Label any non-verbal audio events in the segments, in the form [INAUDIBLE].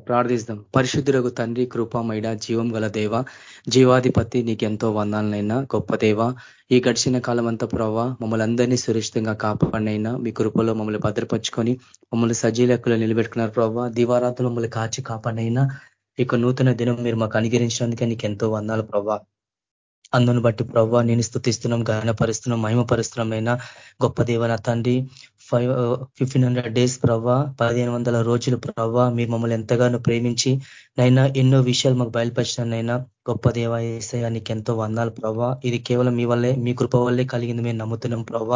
ప్రార్థిస్తాం. పరిశుద్ధులకు తండ్రి కృపమైడ జీవం గల దేవ జీవాధిపతి నీకెంతో వందాలనైనా గొప్ప దేవ ఈ గడిచిన కాలం అంతా ప్రభావ మమ్మల్ని అందరినీ సురక్షితంగా కాపాడినైనా మీ కృపలో మమ్మల్ని భద్రపరుచుకొని మమ్మల్ని సజీలకులు నిలబెట్టుకున్నారు ప్రభావ దివారాత్రులు మమ్మల్ని కాచి కాపాడినైనా ఇక నూతన దినం మీరు మాకు అనుగరించినందుకే నీకు ఎంతో వందాలు ప్రభావ అందును బట్టి ప్రవ్వ నేను స్థుతిస్తున్నాం గానపరుస్తున్నాం మహిమపరుస్తున్నామైనా గొప్ప దేవన తండ్రి. ఫైవ్ ఫిఫ్టీన్ హండ్రెడ్ డేస్ ప్రవ్వ పదిహేను వందల రోజులు ప్రవ్వ మీరు మమ్మల్ని ఎంతగానో ప్రేమించి నైనా ఎన్నో విషయాలు మాకు బయలుపరిచినైనా గొప్ప దేవ ఏసయానికి ఎంతో వందాలు ప్రవ్వ. ఇది కేవలం మీ వల్లే మీ కృప వల్లే కలిగింది మేము నమ్ముతున్నాం ప్రవ్వ.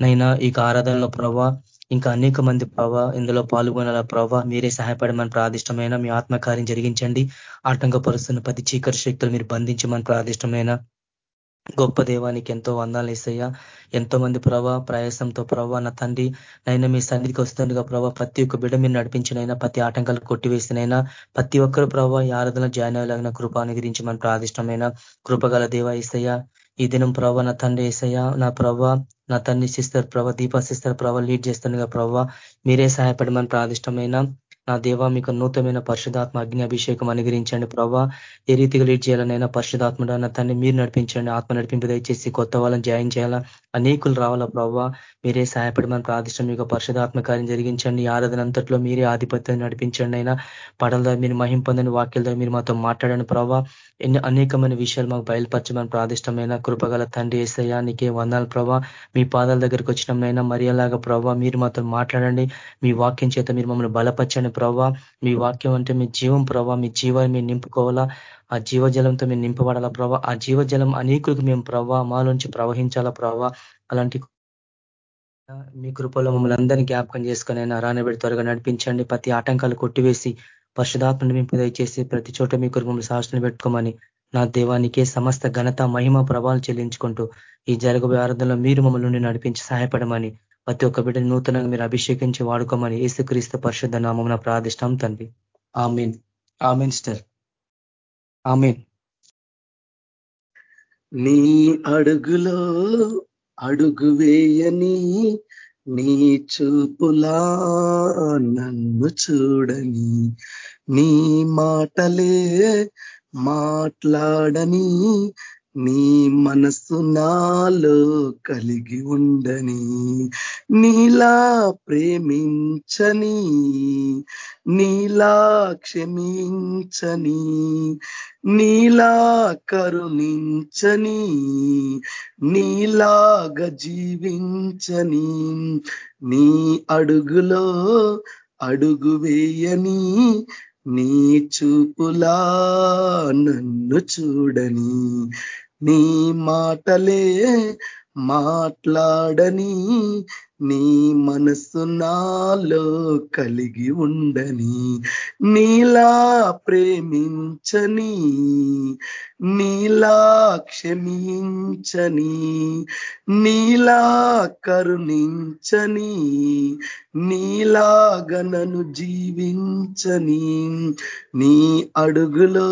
నైనా ఈ ఆరాధనలో ప్రవ్వ ఇంకా అనేక మంది ప్రభా ఇందులో పాల్గొనాల ప్రభావ మీరే సహాయపడమని ప్రాదిష్టమైన మీ ఆత్మకార్యం జరిగించండి. ఆటంకపరుస్తున్న ప్రతి చీకటి శక్తులు మీరు బంధించమని ప్రాదిష్టమైన గొప్ప దేవానికి ఎంతో వందాలు వేసయ్యా ఎంతో మంది ప్రభా ప్రయాసంతో ప్రభా నా తండ్రి నైనా మీ సన్నిధికి వస్తుండగా ప్రభా ప్రతి ఒక్క బిడ్డ మీరు నడిపించినైనా ప్రతి ఆటంకాలు కొట్టివేసినైనా ప్రతి ఒక్కరు ప్రభా ఈ ఆరాధన జాయిన్ అయ్యేలాగిన కృప అనుగ్రహించమని ప్రాదిష్టమైన కృపగల దేవ ఇస్తయ్యా ఈ దినం ప్రభా నా తండ్రి ఏసయ్య నా ప్రభా నా తండ్రి సిస్టర్ ప్రభా దీపా సిస్టర్ ప్రభా లీడ్ చేస్తుండగా ప్రభావ మీరే సహాయపడమని ప్రాదిష్టమైన నా దేవ మీకు నూతనమైన పరిశుధాత్మ అగ్ని అభిషేకం అనుగ్రహించండి ప్రభావ ఏ రీతిగా లీడ్ చేయాలనైనా పరిశుధాత్మ నా తండ్రి మీరు నడిపించండి. ఆత్మ నడిపింపు దయచేసి కొత్త వాళ్ళని జాయిన్ చేయాలా? అనేకులు రావాలా ప్రభావ మీరే సహాయపడమని ప్రార్థిష్టం మీకు పరిశుధాత్మ కార్యం జరిగించండి. ఆరాధన అంతట్లో మీరే ఆధిపత్యం నడిపించండి అయినా. పడల మీరు మహిం పొందని వాక్యాల మీరు మాతో మాట్లాడండి ప్రభావ ఎన్ని అనేకమైన విషయాలు మాకు బయలుపరచమని ప్రాదిష్టమైన కృపగల తండ్రి ఏసయ్యా నీకే వందాలు ప్రభా. మీ పాదాల దగ్గరికి వచ్చినమైనా మరియలాగా ప్రభావ మీరు మాతో మాట్లాడండి. మీ వాక్యం చేత మీరు మమ్మల్ని బలపరచండి. ప్రభావ మీ వాక్యం అంటే మీ జీవం ప్రభావ మీ జీవాన్ని మేము నింపుకోవాలా? ఆ జీవజలంతో మేము నింపబడాలా ప్రభావ ఆ జీవజలం అనేకులకు మేము ప్రభావ మాలోంచి ప్రవహించాలా ప్రభావ అలాంటి మీ కృపలో మమ్మల్ని అందరినీ జ్ఞాపకం చేసుకుని రానబెడి త్వరగా నడిపించండి. ప్రతి ఆటంకాలు కొట్టివేసి పరిశుధాత్మని మేము దయచేసి ప్రతి చోట మీ కొరకు మమ్మల్ని పెట్టుకోమని నా దేవానికే సమస్త ఘనత మహిమ ప్రభావాలు చెల్లించుకుంటూ ఈ జరగబోయే ఆరాధనలో మీరు మమ్మల్ని నడిపించి సహాయపడమని ప్రతి ఒక్క బిడ్డను నూతనంగా మీరు అభిషేకించి వాడుకోమని ఏసుక్రీస్తు పరిశుద్ధ నామం ప్రార్థిష్టం తండ్రి. ఆమెన్. ఆమెన్ స్టర్ ఆమెన్. నీ అడుగులో అడుగు వేయని నీ చూపులా నన్ను చూడని నీ మాటలే మాట్లాడని నీ మనస్సు నాలో కలిగి ఉండని నీలా ప్రేమించని నీలా క్షమించని నీలా కరుణించని నీలాగ జీవించని నీ అడుగులో అడుగు వేయని నీ చూపులా నన్ను చూడని నీ మాటలే మాట్లాడని నీ మనసు నాలో కలిగి ఉండని నీలా ప్రేమించని నీలా క్షమించని నీలా కరుణించని నీలాగనను జీవించని నీ అడుగులో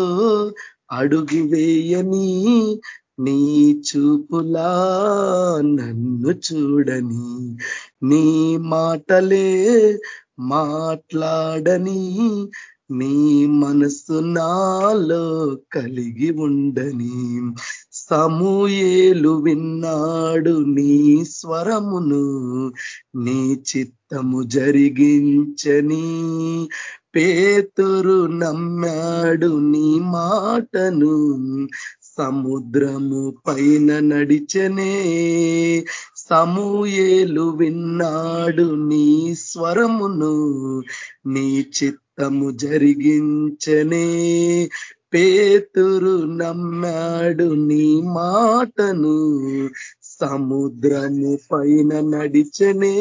అడుగువేయని నీ చూపులా నన్ను చూడని. నీ మాటలే మాట్లాడని నీ మనసు నాలో కలిగి ఉండని. సమూయేలు విన్నాడు నీ స్వరమును నీ చిత్తము జరిగించని. పేతురు నమ్మాడు నీ మాటను సముద్రము పైన నడిచనే. సమూయేలు విన్నాడు నీ స్వరమును నీ చిత్తము జరిగించనే. పేతురు నమ్మాడు నీ మాటను సముద్రము పైన నడిచనే.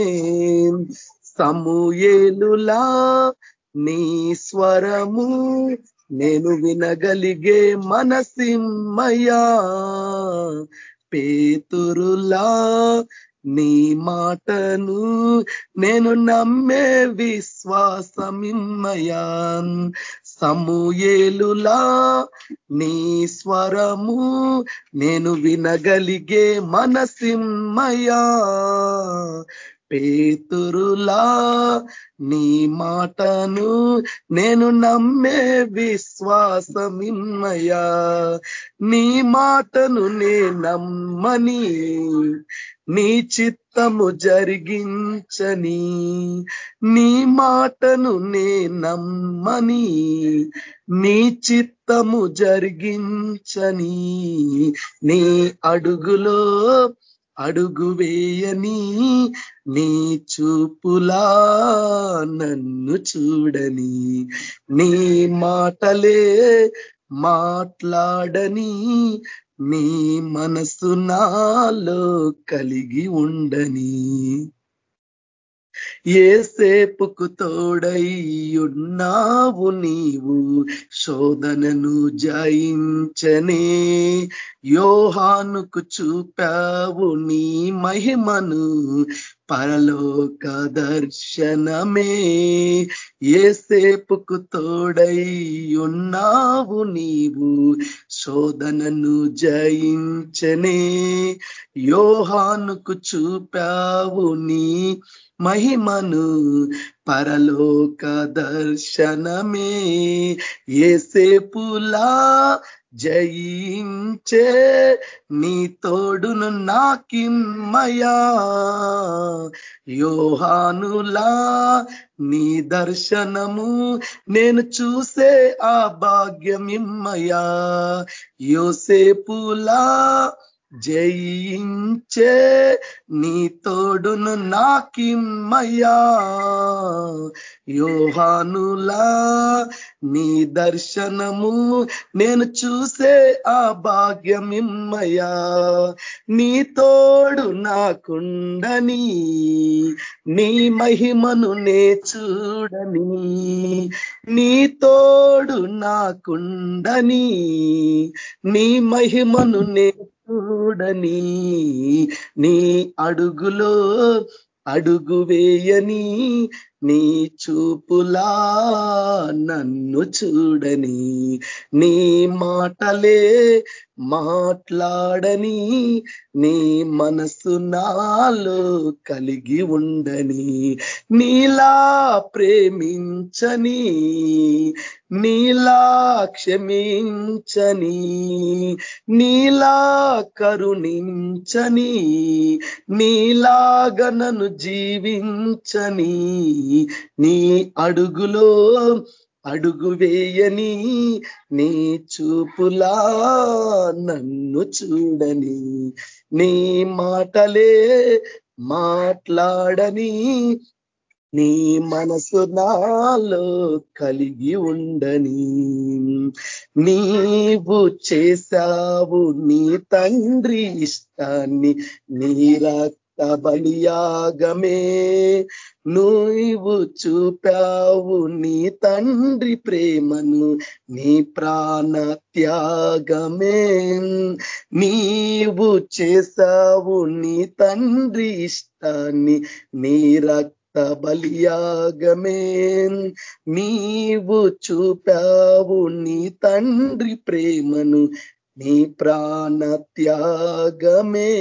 సమూయేలులా నీ స్వరము నేను వినగలిగే మనసిమ్మయా పేతురులా నీ మాటను నేను నమ్మే విశ్వాసమిమ్మయా సమూయేలులా నీ స్వరము నేను వినగలిగే మనసిమ్మయా పేతురులా నీ మాటను నేను నమ్మే విశ్వాసమిమ్మయా నీ మాటను నే నమ్మని నీ చిత్తము జరిగించని నీ మాటను నే నమ్మని నీ చిత్తము జరిగించని నీ అడుగులో అడుగు వేయని నీ చూపులా నన్ను చూడని నీ మాటలే మాట్లాడని నీ మనసు నాలో కలిగి ఉండని. ఏసేపుకు తోడైయున్నావు నీవు శోధనను జయించనే. యోహానుకు చూపావు నీ మహిమను పరలోక దర్శనమే. ఏసేపుకు తోడై ఉన్నావు నీవు శోధనను జయించనే. యోహానుకు చూపావు నీ మహిమను పరలోక దర్శనమే ఏసేపులా జయించే నీ తోడును నాకిమ్మయా. యోహానులా నీ దర్శనము నేను చూసే ఆ భాగ్యమిమ్మయా. యోసేపులా జయించే నీ తోడును నాకిమ్మయ్యా. యోహానులా నీ దర్శనము నేను చూసే ఆ భాగ్యమిమ్మయ్యా. నీ తోడు నాకుండని నీ మహిమను నే చూడని. నీ తోడు నాకుండని నీ మహిమను నే చూడని నీ అడుగులో అడుగు వేయని నీ చూపులా నన్ను చూడని నీ మాటలే మాట్లాడని నీ మనసు నాలో కలిగి ఉండని నీలా ప్రేమించని నీలా క్షమించని నీలా కరుణించని నీలాగనను జీవించని. నీ అడుగులో అడుగు వేయని నీ చూపులా నన్ను చూడని నీ మాటలే మాట్లాడని నీ మనసు నాలో కలిగి ఉండని. నీవు చేశావు నీ తండ్రి ఇష్టాన్ని నీరా బలియాగమే నువ్వు చూపావు నీ తండ్రి ప్రేమను నీ ప్రాణ త్యాగమే నీవు చేశావు నీ తండ్రి ఇష్టాన్ని నీ రక్త బలియాగమే. నీవు చూపావు నీ తండ్రి ప్రేమను నీ ప్రాణ త్యాగమే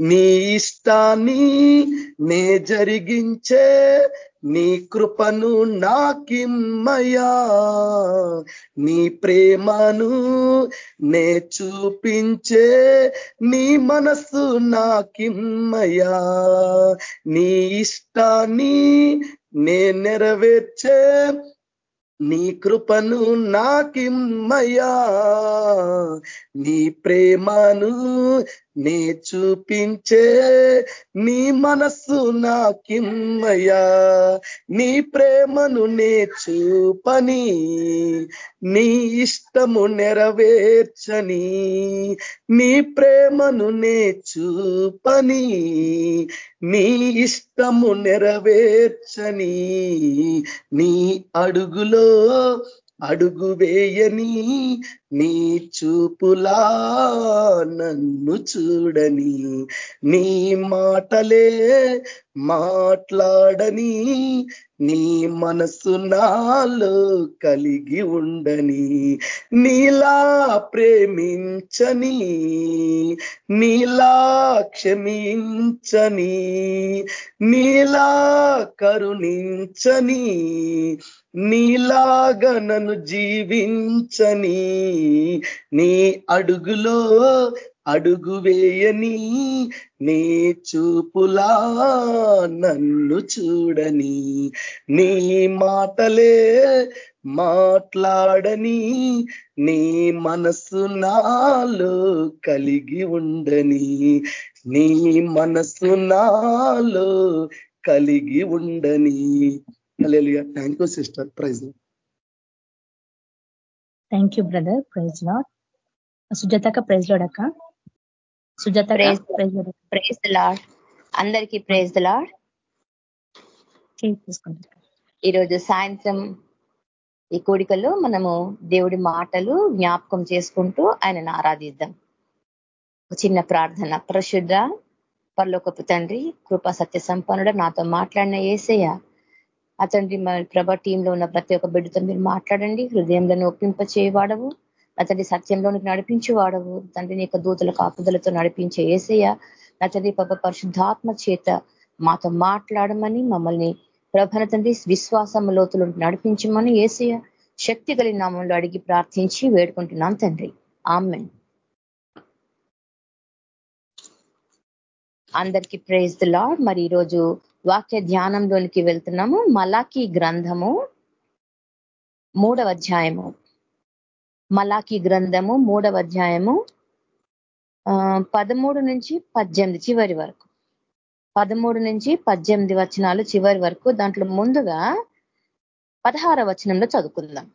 నీ ఇష్టాన్ని నే జరిగించే. నీ కృపను నాకిమ్మయా. నీ ప్రేమను నే చూపించే. నీ మనసు నాకిమ్మయా. నీ ఇష్టాన్ని నే నెరవేర్చే. నీ కృపను నాకిమ్మయా నీ ప్రేమను నీ చూపించే నీ మనస్సు నాకిమ్మయా నీ ప్రేమను నే చూపని. నీ ఇష్టము నెరవేర్చని. నీ ప్రేమను నే చూపని. నీ ఇష్టము నెరవేర్చని. నీ అడుగులో అడుగు వేయని నీ చూపులా నన్ను చూడని నీ మాటలే మాట్లాడని నీ మనసు నాలో కలిగి ఉండని నీలా ప్రేమించని నీలా క్షమించని నీలా కరుణించని నీలాగా నన్ను జీవించని నీ అడుగులో అడుగు వేయని నీ చూపులా నన్ను చూడని నీ మాటలే మాట్లాడని నీ మనసు నాలో కలిగి ఉండని నీ మనసు నాలో కలిగి ఉండని. Thank you sister praise thank you brother praise Lord సుజాతక praise lord అక్క. సుజాత ప్రైజ్ లాడ్ అందరికీ ప్రైజ్ లాడ్ ఈరోజు సాయంత్రం ఈ కోడికల్లో మనము దేవుడి మాటలు జ్ఞాపకం చేసుకుంటూ ఆయనను ఆరాధిద్దాం. చిన్న ప్రార్థన. ప్రశుద్ధ పర్లోకపు తండ్రి కృపా సత్య సంపన్నుడు నాతో మాట్లాడిన ఏసయ్య అతండి మన ప్రభ టీంలో ఉన్న ప్రతి ఒక్క బిడ్డతో మీరు మాట్లాడండి. హృదయంలో ఒప్పింప చేయవాడవు అతడి సత్యంలోనికి నడిపించేవాడవు. తండ్రి నీ యొక్క దూతల కాపుదలతో నడిపించే ఏసయ్య. అతడి తండ్రి పాప పరిశుద్ధాత్మ చేత మాతో మాట్లాడమని మమ్మల్ని ప్రభన తండ్రి విశ్వాసం లోతులు నడిపించమని ఏసయ్య శక్తి కలిగిన నామంలో అడిగి ప్రార్థించి వేడుకుంటున్నాం తండ్రి. ఆమెన్. అందరికీ ప్రేజ్ ద లాడ్ మరి ఈరోజు వాక్య ధ్యానంలోనికి వెళ్తున్నాము. మలాకి గ్రంథము మూడవ అధ్యాయము. మలాకి గ్రంథము మూడవ అధ్యాయము పదమూడు నుంచి పద్దెనిమిది చివరి వరకు. పదమూడు నుంచి పద్దెనిమిది వచనాలు చివరి వరకు. దాంట్లో ముందుగా పదహార వచనంలో చదువుకుందాం.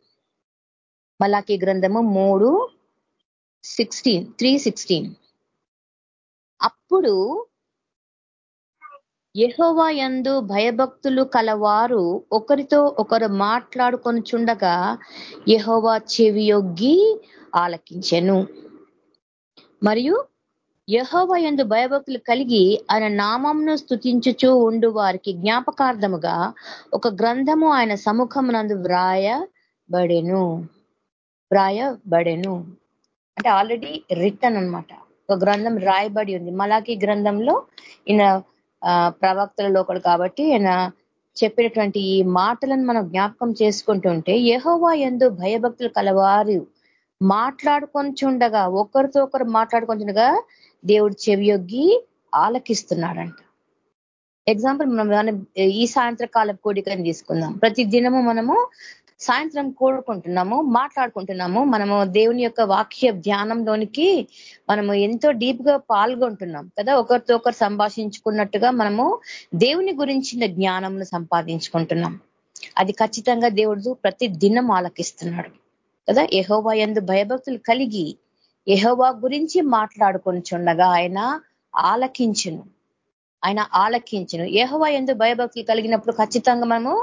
మలాకి గ్రంథము మూడు సిక్స్టీన్ త్రీ సిక్స్టీన్. అప్పుడు యహోవా యందు భయభక్తులు కలవారు. ఒకరితో ఒకరు మాట్లాడుకొని చుండగా యహోవా చెవియొగ్గి ఆలకించెను. మరియు యహోవ ఎందు భయభక్తులు కలిగి ఆయన నామంను స్థుతించుచూ ఉండు వారికి జ్ఞాపకార్థముగా ఒక గ్రంథము ఆయన సముఖమునందు వ్రాయబడెను. వ్రాయబడెను. అంటే ఆల్రెడీ రిటర్న్ అనమాట ఒక గ్రంథం రాయబడి ఉంది. మలాకి గ్రంథంలో ఈయన ప్రవక్తలలో ఒకడు కాబట్టి ఆయన చెప్పినటువంటి ఈ మాటలను మనం జ్ఞాపకం చేసుకుంటుంటే యహోవా ఎందు భయభక్తులు కలవారు. మాట్లాడుకొంచుండగా ఒకరితో ఒకరు మాట్లాడుకొంచుండగా దేవుడు చెవియొగ్గి ఆలకిస్తున్నాడంట. ఎగ్జాంపుల్ మనం ఈ సాయంత్రకాల కోడికని తీసుకుందాం. ప్రతి దినము మనము సాయంత్రం కోరుకుంటున్నాము మాట్లాడుకుంటున్నాము. మనము దేవుని యొక్క వాక్య ధ్యానంలోనికి మనము ఎంతో డీప్గా పాల్గొంటున్నాం కదా. ఒకరితో ఒకరు సంభాషించుకున్నట్టుగా మనము దేవుని గురించిన జ్ఞానంను సంపాదించుకుంటున్నాం. అది ఖచ్చితంగా దేవుడు ప్రతి దినం ఆలకిస్తున్నాడు కదా. ఎహోవా ఎందు భయభక్తులు కలిగి ఎహోవా గురించి మాట్లాడుకొని చుండగా ఆయన ఆలకించును. ఆయన ఆలకించను. ఏహోవా ఎందు భయభక్తులు కలిగినప్పుడు ఖచ్చితంగా మనము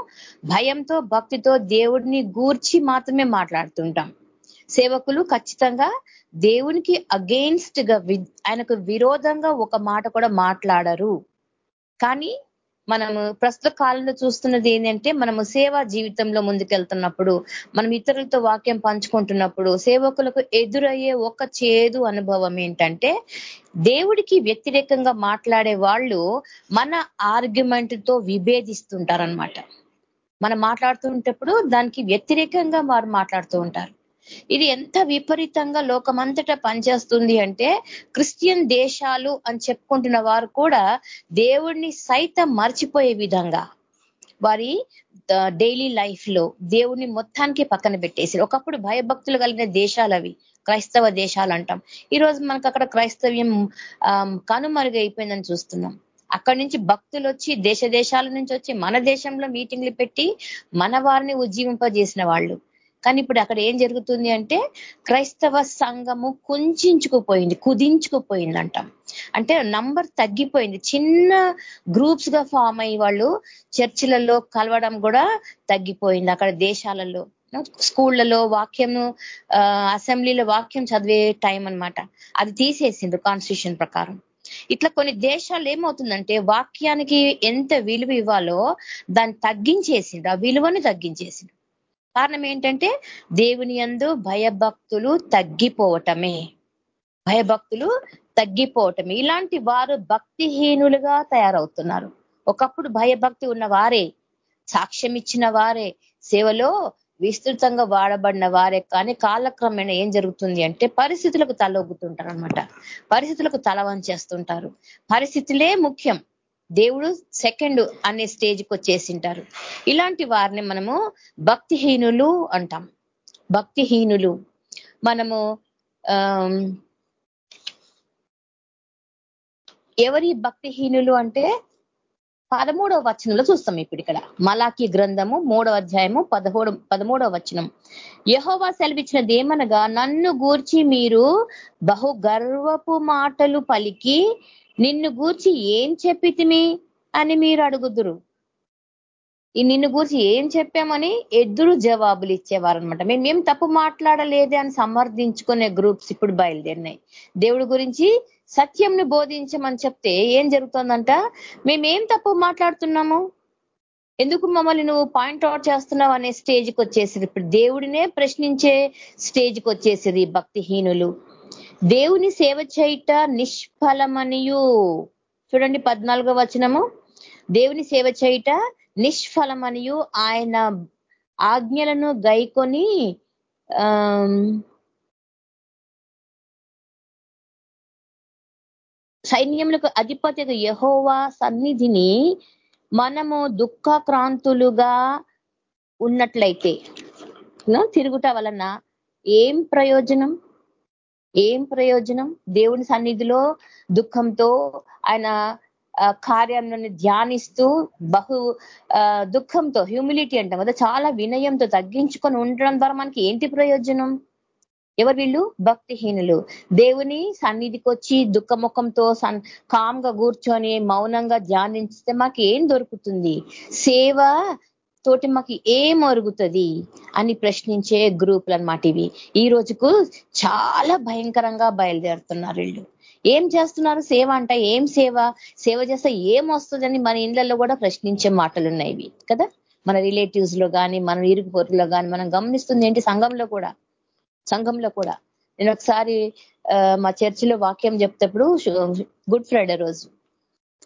భయంతో భక్తితో దేవుడిని గూర్చి మాత్రమే మాట్లాడుతుంటాం. సేవకులు ఖచ్చితంగా దేవునికి అగెయిన్స్ట్గా ఆయనకు విరోధంగా ఒక మాట కూడా మాట్లాడరు. కానీ మనము ప్రస్తుత కాలంలో చూస్తున్నది ఏంటంటే మనము సేవా జీవితంలో ముందుకెళ్తున్నప్పుడు మనం ఇతరులతో వాక్యం పంచుకుంటున్నప్పుడు సేవకులకు ఎదురయ్యే ఒక చేదు అనుభవం ఏంటంటే దేవుడికి వ్యతిరేకంగా మాట్లాడే వాళ్ళు మన ఆర్గ్యుమెంట్తో విభేదిస్తుంటారనమాట మనం మాట్లాడుతుంటప్పుడు దానికి వ్యతిరేకంగా వారు మాట్లాడుతూ ఉంటారు. ఇది ఎంత విపరీతంగా లోకమంతటా పనిచేస్తుంది అంటే క్రిస్టియన్ దేశాలు అని చెప్పుకుంటున్న వారు కూడా దేవుణ్ణి సైతం మర్చిపోయే విధంగా వారి డైలీ లైఫ్లో దేవుణ్ణి మొత్తానికి పక్కన పెట్టేసి ఒకప్పుడు భయభక్తులు కలిగిన దేశాలు అవి. క్రైస్తవ దేశాలు అంటాం. ఈరోజు మనకు అక్కడ క్రైస్తవ్యం కనుమరుగైపోయిందని చూస్తున్నాం. అక్కడి నుంచి భక్తులు వచ్చి దేశ దేశాల నుంచి వచ్చి మన దేశంలో మీటింగ్లు పెట్టి మన వారిని ఉజ్జీవింపజేసిన వాళ్ళు. కానీ ఇప్పుడు అక్కడ ఏం జరుగుతుంది అంటే క్రైస్తవ సంఘము కుంచుకుపోయింది కుదించుకుపోయిందంట. అంటే నంబర్ తగ్గిపోయింది. చిన్న గ్రూప్స్గా ఫామ్ అయ్యి వాళ్ళు చర్చిలలో కలవడం కూడా తగ్గిపోయింది అక్కడ దేశాలలో. స్కూళ్ళలో వాక్యము అసెంబ్లీలో వాక్యం చదివే టైం అనమాట అది తీసేసిండ్రు కాన్స్టిట్యూషన్ ప్రకారం. ఇట్లా కొన్ని దేశాలు ఏమవుతుందంటే వాక్యానికి ఎంత విలువ ఇవ్వాలో దాన్ని తగ్గించేసిండ్రు. ఆ విలువను తగ్గించేసిండు కారణం ఏంటంటే దేవుని అందు భయభక్తులు తగ్గిపోవటమే. భయభక్తులు తగ్గిపోవటమే. ఇలాంటి వారు భక్తిహీనులుగా తయారవుతున్నారు. ఒకప్పుడు భయభక్తి ఉన్న వారే సాక్ష్యం ఇచ్చిన వారే సేవలో విస్తృతంగా వాడబడిన వారే. కానీ కాలక్రమేణా ఏం జరుగుతుంది అంటే పరిస్థితులకు తలొగ్గుతుంటారు అనమాట పరిస్థితులకు తల వంచేస్తుంటారు. పరిస్థితులే ముఖ్యం. దేవుడు సెకండ్ అనే స్టేజ్కి వచ్చేసింటారు. ఇలాంటి వారిని మనము భక్తిహీనులు అంటాం. భక్తిహీనులు. మనము ఎవరి భక్తిహీనులు అంటే పదమూడవ వచనంలో చూస్తాం ఇప్పుడు ఇక్కడ. మలాకి గ్రంథము మూడవ అధ్యాయము పదహోడు పదమూడవ వచనం. యహోవా సెలవిచ్చినది ఏమనగా నన్ను గూర్చి మీరు బహు గర్వపు మాటలు పలికి నిన్ను గూర్చి ఏం చెప్పితిమి అని మీరు అడుగుదురు. ఈ నిన్ను గూర్చి ఏం చెప్పామని ఎదురు జవాబులు ఇచ్చేవారు అనమాట మేము ఏం తప్పు మాట్లాడలేదే అని సమర్థించుకునే గ్రూప్స్ ఇప్పుడు బయలుదేరినాయి. దేవుడి గురించి సత్యంను బోధించమని చెప్తే ఏం జరుగుతుందంట? మేమేం తప్పు మాట్లాడుతున్నాము? ఎందుకు మమ్మల్ని నువ్వు పాయింట్ అవుట్ చేస్తున్నావు అనే స్టేజ్కి వచ్చేసింది ఇప్పుడు దేవుడినే ప్రశ్నించే స్టేజ్కి వచ్చేసింది భక్తిహీనులు. దేవుని సేవ చేయట నిష్ఫలమనియు. చూడండి పద్నాలుగో వచనము. దేవుని సేవ చేయట నిష్ఫలమనియు. ఆయన ఆజ్ఞలను గైకొని సైన్యములకు అధిపతి యహోవా సన్నిధిని మనము దుఃఖక్రాంతులుగా ఉన్నట్లయితే తిరుగుట వలన ఏం ప్రయోజనం? ఏం ప్రయోజనం? దేవుని సన్నిధిలో దుఃఖంతో ఆయన కార్యాలను ధ్యానిస్తూ బహు దుఃఖంతో హ్యూమిలిటీ అంటాం కదా చాలా వినయంతో తగ్గించుకొని ఉండడం ద్వారా మనకి ఏంటి ప్రయోజనం? ఎవరు వీళ్ళు? భక్తిహీనులు. దేవుని సన్నిధికి వచ్చి దుఃఖముఖంతో కామ్గా కూర్చొని మౌనంగా ధ్యానిస్తే మాకు ఏం దొరుకుతుంది? సేవ తోటి మాకు ఏం అరుగుతుంది అని ప్రశ్నించే గ్రూపులు అనమాట ఇవి. ఈ రోజుకు చాలా భయంకరంగా బయలుదేరుతున్నారు వీళ్ళు. ఏం చేస్తున్నారు? సేవ అంట ఏం సేవ? సేవ చేస్తే ఏం వస్తుందని మన ఇళ్ళల్లో కూడా ప్రశ్నించే మాటలు ఉన్నాయి కదా? మన రిలేటివ్స్లో కానీ మన ఇరుగు పొరుగులో కానీ మనం గమనిస్తుంది ఏంటి సంఘంలో కూడా? సంఘంలో కూడా. నేను ఒకసారి మా చర్చిలో వాక్యం చెప్తేప్పుడు గుడ్ ఫ్రైడే రోజు.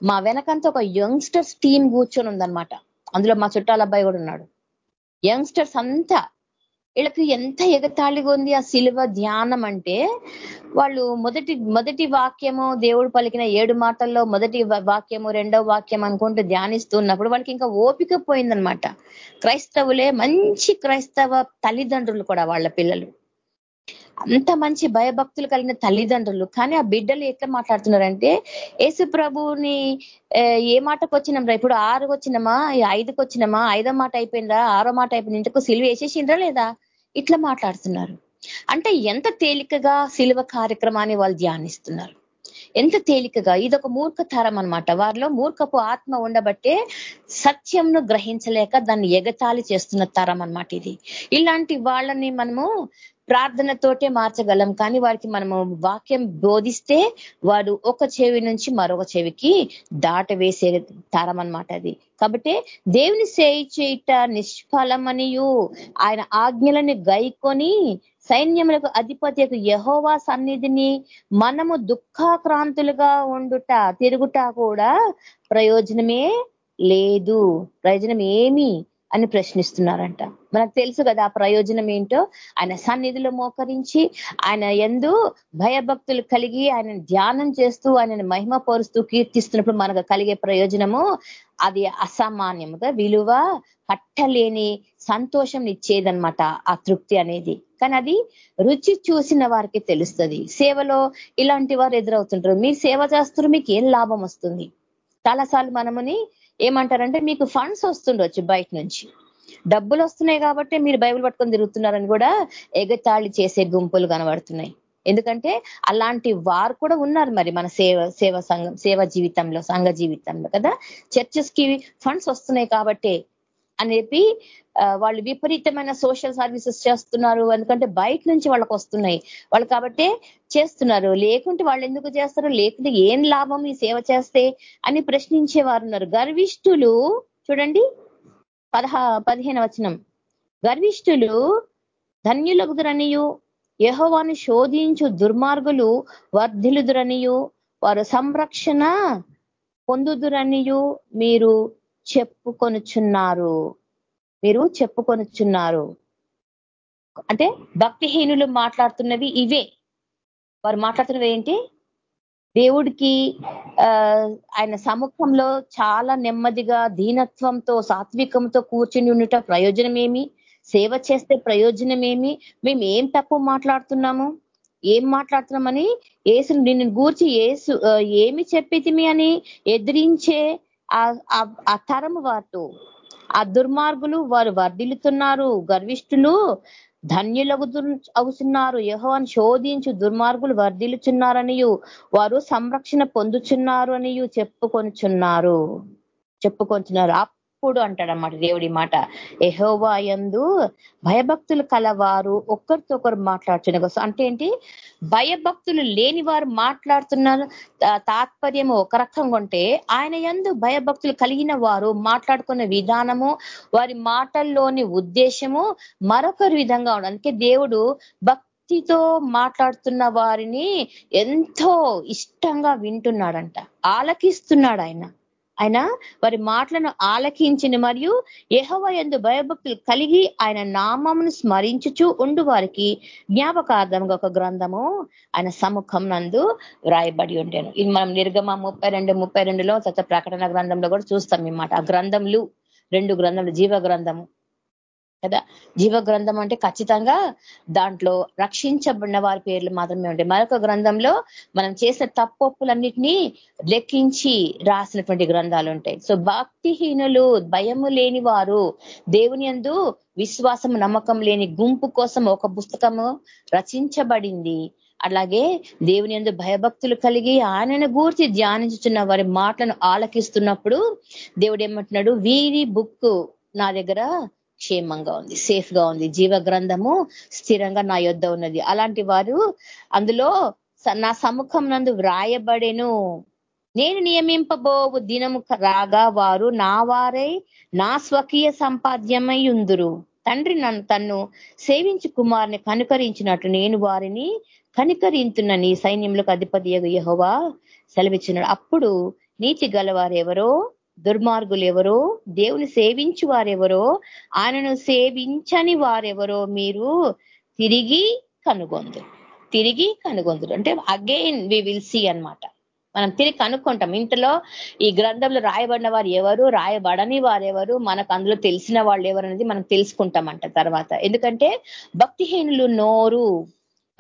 మా వెనకంతా ఒక యంగ్స్టర్స్ టీం కూర్చొని ఉందనమాట అందులో మా చుట్టాల అబ్బాయి కూడా ఉన్నాడు. యంగ్స్టర్స్ అంతా వీళ్ళకి ఎంత ఎగతాళిగా ఉంది ఆ శిలువ ధ్యానం అంటే వాళ్ళు మొదటి మొదటి వాక్యము దేవుడు పలికిన ఏడు మాటల్లో మొదటి వాక్యము రెండవ వాక్యం అనుకుంటూ ధ్యానిస్తున్నప్పుడు వాళ్ళకి ఇంకా ఓపిక పోయిందనమాట క్రైస్తవులే మంచి క్రైస్తవ తల్లిదండ్రులు కూడా వాళ్ళ పిల్లలు. అంత మంచి భయభక్తులు కలిగిన తల్లిదండ్రులు. కానీ ఆ బిడ్డలు ఎట్లా మాట్లాడుతున్నారంటే యేసు ప్రభుని ఏ మాటకు వచ్చినాం ఇప్పుడు ఆరుకు వచ్చినమా? ఐదుకు వచ్చినమా? ఐదో మాట అయిపోయిందా? ఆరో మాట అయిపోయింది? ఇంతకు సిలువ వేసేసిండ్రా లేదా? ఇట్లా మాట్లాడుతున్నారు. అంటే ఎంత తేలికగా సిలువ కార్యక్రమాన్ని వాళ్ళు ధ్యానిస్తున్నారు. ఎంత తేలికగా. ఇదొక మూర్ఖతరం అనమాట వారిలో మూర్ఖపు ఆత్మ ఉండబట్టే సత్యంను గ్రహించలేక దాన్ని ఎగతాళి చేస్తున్న తరం అనమాట ఇది. ఇలాంటి వాళ్ళని మనము ప్రార్థనతోటే మార్చగలం. కానీ వారికి మనము వాక్యం బోధిస్తే వాడు ఒక చెవి నుంచి మరొక చెవికి దాట వేసే తరం అనమాట అది. కాబట్టి దేవుని సేయి చేయట నిష్ఫలమనియు. ఆయన ఆజ్ఞలని గైకొని సైన్యములకు అధిపతి యహోవా సన్నిధిని మనము దుఃఖాక్రాంతులుగా ఉండుట తిరుగుట కూడా ప్రయోజనమే లేదు. ప్రయోజనం ఏమి అని ప్రశ్నిస్తున్నారంట. మనకు తెలుసు కదా ఆ ప్రయోజనం ఏంటో? ఆయన సన్నిధిలో మోకరించి ఆయన ఎందు భయభక్తులు కలిగి ఆయన ధ్యానం చేస్తూ ఆయనను మహిమపరుస్తూ కీర్తిస్తున్నప్పుడు మనకు కలిగే ప్రయోజనము అది అసామాన్యముగా విలువ కట్టలేని సంతోషం ఇచ్చేదనమాట ఆ తృప్తి అనేది. కానీ అది రుచి చూసిన వారికి తెలుస్తుంది. సేవలో ఇలాంటి వారు ఎదురవుతుంటారు. మీరు సేవ చేస్తారు మీకు ఏం లాభం వస్తుంది? చాలాసార్లు మనముని ఏమంటారంటే మీకు ఫండ్స్ వస్తుండొచ్చు బయట నుంచి. డబ్బులు వస్తున్నాయి కాబట్టి మీరు బైబిల్ పట్టుకొని తిరుగుతున్నారని కూడా ఎగతాళి చేసే గుంపులు కనబడుతున్నాయి. ఎందుకంటే అలాంటి వారు కూడా ఉన్నారు మరి మన సేవ సేవ సంఘం సేవ జీవితంలో సంఘ జీవితంలో కదా. చర్చెస్కి ఫండ్స్ వస్తున్నాయి కాబట్టి అని వాళ్ళు విపరీతమైన సోషల్ సర్వీసెస్ చేస్తున్నారు. ఎందుకంటే బయట నుంచి వాళ్ళకి వస్తున్నాయి. వాళ్ళు కాబట్టి చేస్తున్నారు. లేకుంటే వాళ్ళు ఎందుకు చేస్తారు? లేకుంటే ఏం లాభం ఈ సేవ చేస్తే అని ప్రశ్నించేవారు ఉన్నారు. గర్విష్ఠులు చూడండి పదహా పదిహేను వచనం. గర్విష్ఠులు ధన్యులగుదురనియు యహోవాను శోధించు దుర్మార్గులు వర్ధిలుదురనియు వారు సంరక్షణ పొందుదురనియు మీరు చెప్పుకొనుచున్నారు. మీరు చెప్పుకొనుచున్నారు. అంటే భక్తిహీనులు మాట్లాడుతున్నవి ఇవే. వారు మాట్లాడుతున్నవి ఏంటి? దేవుడికి ఆయన సముఖంలో చాలా నెమ్మదిగా దీనత్వంతో సాత్వికంతో కూర్చుని ఉండటం ప్రయోజనమేమి? సేవ చేస్తే ప్రయోజనమేమి? మేము ఏం తప్పు మాట్లాడుతున్నాము? ఏం మాట్లాడుతున్నామని ఏసు నిన్ను గూర్చి ఏసు ఏమి చెప్పితిమి అని ఎదిరించే ఆ తరము వారు ఆ దుర్మార్గులు వారు వర్ధిల్లుతున్నారు. గర్విష్ఠులు ధన్యులకు అవుతున్నారు. యహోని శోధించు దుర్మార్గులు వర్ధిల్లుచున్నారనియు వారు సంరక్షణ పొందుచున్నారు అనియు చెప్పుకొనుచున్నారు. చెప్పుకొంచున్నారు అప్పుడు అంటాడన్నమాట దేవుడి మాట. యహోవా ఎందు భయభక్తులు కలవారు. ఒక్కరితో ఒకరు మాట్లాడుతున్న అంటే ఏంటి? భయభక్తులు లేని వారు మాట్లాడుతున్న తాత్పర్యము ఒక రకంగా ఉంటే ఆయన ఎందు భయభక్తులు కలిగిన వారు మాట్లాడుకున్న విధానము వారి మాటల్లోని ఉద్దేశము మరొకరి విధంగా ఉండదు అందుకే దేవుడు భక్తితో మాట్లాడుతున్న వారిని ఎంతో ఇష్టంగా వింటున్నాడంట. ఆలకిస్తున్నాడు ఆయన. ఆయన వారి మాటలను ఆలకించిన మరియు యహవ ఎందు భయభక్తులు కలిగి ఆయన నామమును స్మరించుచు ఉండు వారికి జ్ఞాపకార్థంగా ఒక గ్రంథము ఆయన సముఖం నందు వ్రాయబడి ఉండేను. ఇది మనం నిర్గమ ముప్పై రెండు ముప్పై రెండులో సత్య ప్రకటన గ్రంథంలో కూడా చూస్తాం అన్నమాట ఆ గ్రంథంలు రెండు గ్రంథములు జీవ గ్రంథము. కదా? జీవ గ్రంథం అంటే ఖచ్చితంగా దాంట్లో రక్షించబడిన వారి పేర్లు మాత్రమే ఉంటాయి. మరొక గ్రంథంలో మనం చేసిన తప్పొప్పులన్నిటినీ లెక్కించి రాసినటువంటి గ్రంథాలు ఉంటాయి. సో భక్తిహీనులు భయము లేని వారు దేవుని ఎందు విశ్వాసం నమ్మకం లేని గుంపు కోసం ఒక పుస్తకము రచించబడింది. అలాగే దేవుని ఎందు భయభక్తులు కలిగి ఆయనను గూర్చి ధ్యానించుతున్న వారి మాటలను ఆలకిస్తున్నప్పుడు దేవుడు ఏమంటున్నాడు? వీరి బుక్ నా దగ్గర క్షేమంగా ఉంది సేఫ్గా ఉంది. జీవ గ్రంథము స్థిరంగా నా యొద్ధ ఉన్నది. అలాంటి వారు అందులో నా సముఖం నందు వ్రాయబడెను. నేను నియమింపబోవు దినము రాగా వారు నా వారై నా స్వకీయ సంపాద్యమై ఉందురు. తండ్రి నన్ను తన్ను సేవించి కుమార్ని కనుకరించినట్లు నేను వారిని కనికరింతున్న నీ సైన్యంలోకి అధిపతి యహోవా సెలవిచ్చినాడు. అప్పుడు నీతి గలవారెవరో దుర్మార్గులు ఎవరో దేవుని సేవించి వారెవరో ఆయనను సేవించని వారెవరో మీరు? తిరిగి కనుగొందు తిరిగి కనుగొందురు. అంటే అగైన్ వి విల్ సీ అనమాట మనం తిరిగి కనుక్కుంటాం. ఇంతలో ఈ గ్రంథంలో రాయబడిన వారు ఎవరు? రాయబడని వారెవరు? మనకు అందులో తెలిసిన వాళ్ళు ఎవరు అనేది మనం తెలుసుకుంటామంట తర్వాత. ఎందుకంటే భక్తిహీనులు నోరు.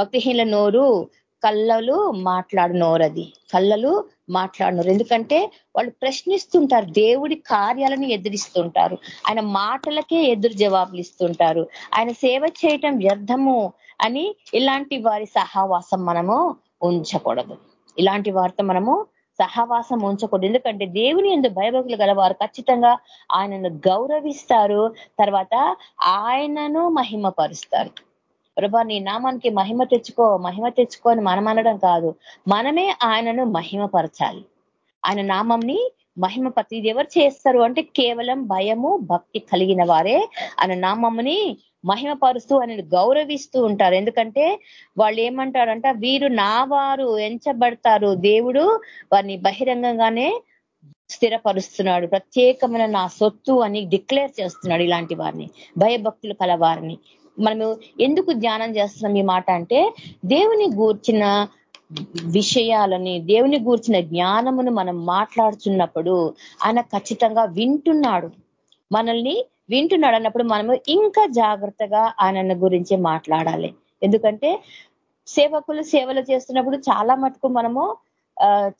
భక్తిహీనుల నోరు కళ్ళలు మాట్లాడు నోరది కళ్ళలు మాట్లాడినారు. ఎందుకంటే వాళ్ళు ప్రశ్నిస్తుంటారు. దేవుడి కార్యాలను ఎదిరిస్తుంటారు. ఆయన మాటలకే ఎదురు జవాబులు ఇస్తుంటారు. ఆయన సేవ చేయటం వ్యర్థము అని ఇలాంటి వారి సహవాసం మనము ఉంచకూడదు. ఇలాంటి వారితో మనము సహవాసం ఉంచకూడదు. ఎందుకంటే దేవుని ఎందు భయభక్తులు గలవారు ఖచ్చితంగా ఆయనను గౌరవిస్తారు. తర్వాత ఆయనను మహిమపరుస్తారు. ప్రభా నీ నామానికి మహిమ తెచ్చుకో మహిమ తెచ్చుకో అని మనం అనడం కాదు. మనమే ఆయనను మహిమపరచాలి. ఆయన నామంని మహిమ ఇది ఎవరు చేస్తారు అంటే కేవలం భయము భక్తి కలిగిన వారే. ఆయన నామముని మహిమపరుస్తూ ఆయన గౌరవిస్తూ ఉంటారు. ఎందుకంటే వాళ్ళు ఏమంటారంట వీరు నా వారు ఎంచబడతారు. దేవుడు వారిని బహిరంగంగానే స్థిరపరుస్తున్నాడు. ప్రత్యేకమైన నా సొత్తు అని డిక్లేర్ చేస్తున్నాడు ఇలాంటి వారిని. భయభక్తులు కలవారిని. మనము ఎందుకు ధ్యానం చేస్తున్నాం ఈ మాట అంటే దేవుని గూర్చిన విషయాలని దేవుని గూర్చిన జ్ఞానమును మనం మాట్లాడుతున్నప్పుడు ఆయన ఖచ్చితంగా వింటున్నాడు. మనల్ని వింటున్నాడు అన్నప్పుడు మనము ఇంకా జాగ్రత్తగా ఆయన గురించి మాట్లాడాలి. ఎందుకంటే సేవకులు సేవలు చేస్తున్నప్పుడు చాలా మటుకు మనము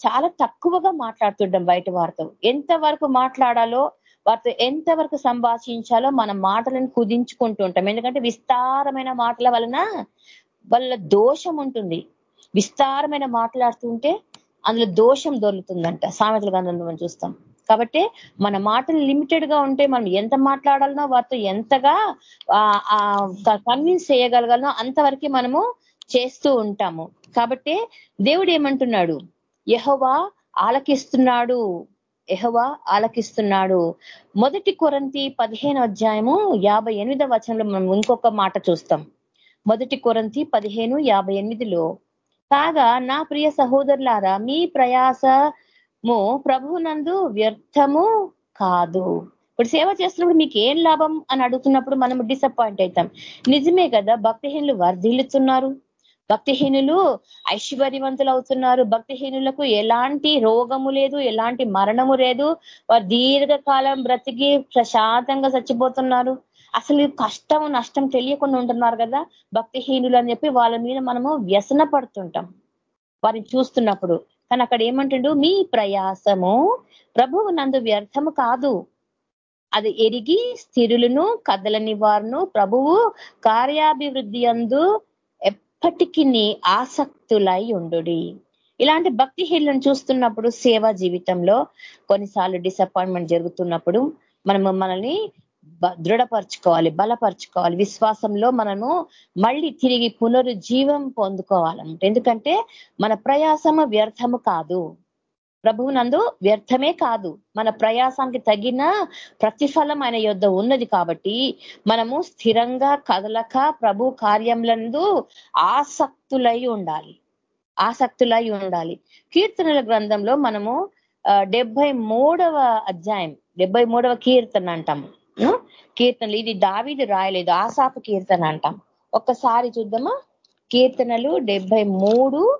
చాలా తక్కువగా మాట్లాడుతుంటాం బయట వారితో ఎంత వరకు మాట్లాడాలో వారితో ఎంతవరకు సంభాషించాలో మన మాటలను కుదించుకుంటూ ఉంటాం. ఎందుకంటే విస్తారమైన మాటల వలన వాళ్ళ దోషం ఉంటుంది. విస్తారమైన మాట్లాడుతుంటే అందులో దోషం దొరుకుతుందంట. సామెతల గంధంలో మనం చూస్తాం. కాబట్టి మన మాటలు లిమిటెడ్గా ఉంటే మనం ఎంత మాట్లాడాలనో వారితో ఎంతగా కన్విన్స్ చేయగలగాలనో అంతవరకు మనము చేస్తూ ఉంటాము. కాబట్టి దేవుడు ఏమంటున్నాడు? యహోవా ఆలకిస్తున్నాడు. ఎహవా ఆలకిస్తున్నాడు. మొదటి కొరంతి పదిహేను అధ్యాయము యాభై ఎనిమిదవ వచనంలో మనం ఇంకొక మాట చూస్తాం. మొదటి కొరంతి పదిహేను యాభై ఎనిమిదిలో కాగా నా ప్రియ సహోదరులారా మీ ప్రయాసము ప్రభునందు వ్యర్థము కాదు. ఇప్పుడు సేవ చేస్తున్నప్పుడు మీకు ఏం లాభం అని అడుగుతున్నప్పుడు మనం డిసప్పాయింట్ అవుతాం. నిజమే కదా భక్తిహీనులు వర్ధిల్లుతున్నారు. భక్తిహీనులు ఐశ్వర్యవంతులు అవుతున్నారు భక్తిహీనులకు ఎలాంటి రోగము లేదు ఎలాంటి మరణము లేదు. వారు దీర్ఘకాలం బ్రతికి ప్రశాంతంగా చచ్చిపోతున్నారు. అసలు కష్టం నష్టం తెలియకుండా ఉంటున్నారు కదా భక్తిహీనులు అని చెప్పి వాళ్ళ మీద మనము వ్యసన పడుతుంటాం. వారిని చూస్తున్నప్పుడు కానీ అక్కడ ఏమంటుండు మీ ప్రయాసము ప్రభువు నందు వ్యర్థము కాదు. అది ఎరిగి స్థిరులను కదలని వారును ప్రభువు కార్యాభివృద్ధి అందు ఎప్పటికీ ఆసక్తులై ఉండు ఇలాంటి భక్తిహీనులను చూస్తున్నప్పుడు సేవా జీవితంలో కొన్నిసార్లు డిసప్పాయింట్మెంట్ జరుగుతున్నప్పుడు మనము మనల్ని దృఢపరచుకోవాలి బలపరచుకోవాలి. విశ్వాసంలో మనము మళ్ళీ తిరిగి పునరుజ్జీవం పొందుకోవాలంట. ఎందుకంటే మన ప్రయాసము వ్యర్థము కాదు. ప్రభువు నందు వ్యర్థమే కాదు. మన ప్రయాసానికి తగిన ప్రతిఫలం ఆయన యొద్ ఉన్నది కాబట్టి మనము స్థిరంగా కదలక ప్రభు కార్యములందు ఆసక్తులై ఉండాలి. ఆసక్తులై ఉండాలి. కీర్తనల గ్రంథంలో మనము డెబ్బై అధ్యాయం డెబ్బై కీర్తన అంటాం. కీర్తనలు ఇది దావిది రాయలేదు ఆసాపు కీర్తన అంటాం. ఒక్కసారి చూద్దామా? కీర్తనలు డెబ్బై మూడు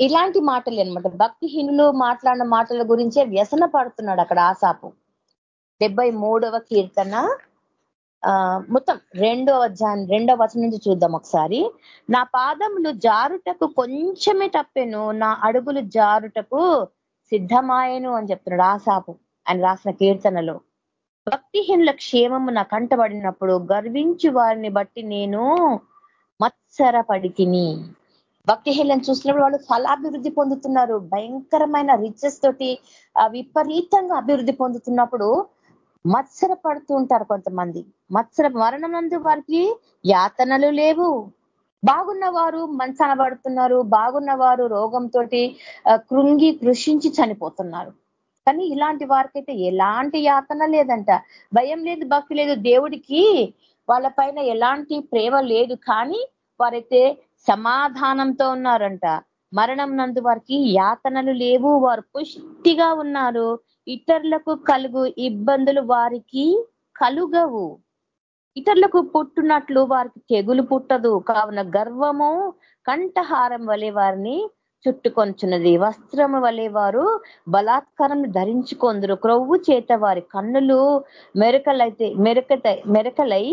ఇలాంటి మాటలు అనమాట భక్తిహీనులు మాట్లాడిన మాటల గురించే వ్యసన పడుతున్నాడు అక్కడ ఆసాపు డెబ్బై మూడవ కీర్తన మొత్తం రెండవ అధ్యాయం రెండవ వచనం నుంచి చూద్దాం ఒకసారి. నా పాదములు జారుటకు కొంచెమే తప్పెను నా అడుగులు జారుటకు సిద్ధమాయను అని చెప్తున్నాడు ఆసాపు ఆయన రాసిన కీర్తనలో. భక్తిహీనుల క్షేమము నా కంటబడినప్పుడు గర్వించి వారిని బట్టి నేను మత్సరపడితిని. భక్తిహీలను చూసినప్పుడు వాళ్ళు ఫలాభివృద్ధి పొందుతున్నారు. భయంకరమైన రిచెస్ తోటి విపరీతంగా అభివృద్ధి పొందుతున్నప్పుడు మత్సర పడుతూ ఉంటారు కొంతమంది. మత్సర మరణమందు వారికి యాతనలు లేవు. బాగున్న వారు మంచాన పడుతున్నారు. బాగున్న వారు రోగంతో కృంగి కృషించి చనిపోతున్నారు. కానీ ఇలాంటి వారికైతే ఎలాంటి యాతన లేదంట. భయం లేదు భక్తి లేదు. దేవుడికి వాళ్ళ పైన ఎలాంటి ప్రేమ లేదు. కానీ వారైతే సమాధానంతో ఉన్నారంట. మరణం నందు వారికి యాతనలు లేవు. వారు పుష్టిగా ఉన్నారు. ఇతరులకు కలుగు ఇబ్బందులు వారికి కలుగవు. ఇతరులకు పుట్టునట్లు వారికి తెగులు పుట్టదు. కావున గర్వము కంఠహారం వలె వారిని చుట్టుకొంచున్నది వస్త్రము వలె వారు బలాత్కారం ధరించుకొందరు. క్రొవ్వు చేత వారి కన్నులు మెరకలైతే మెరకత మెరకలై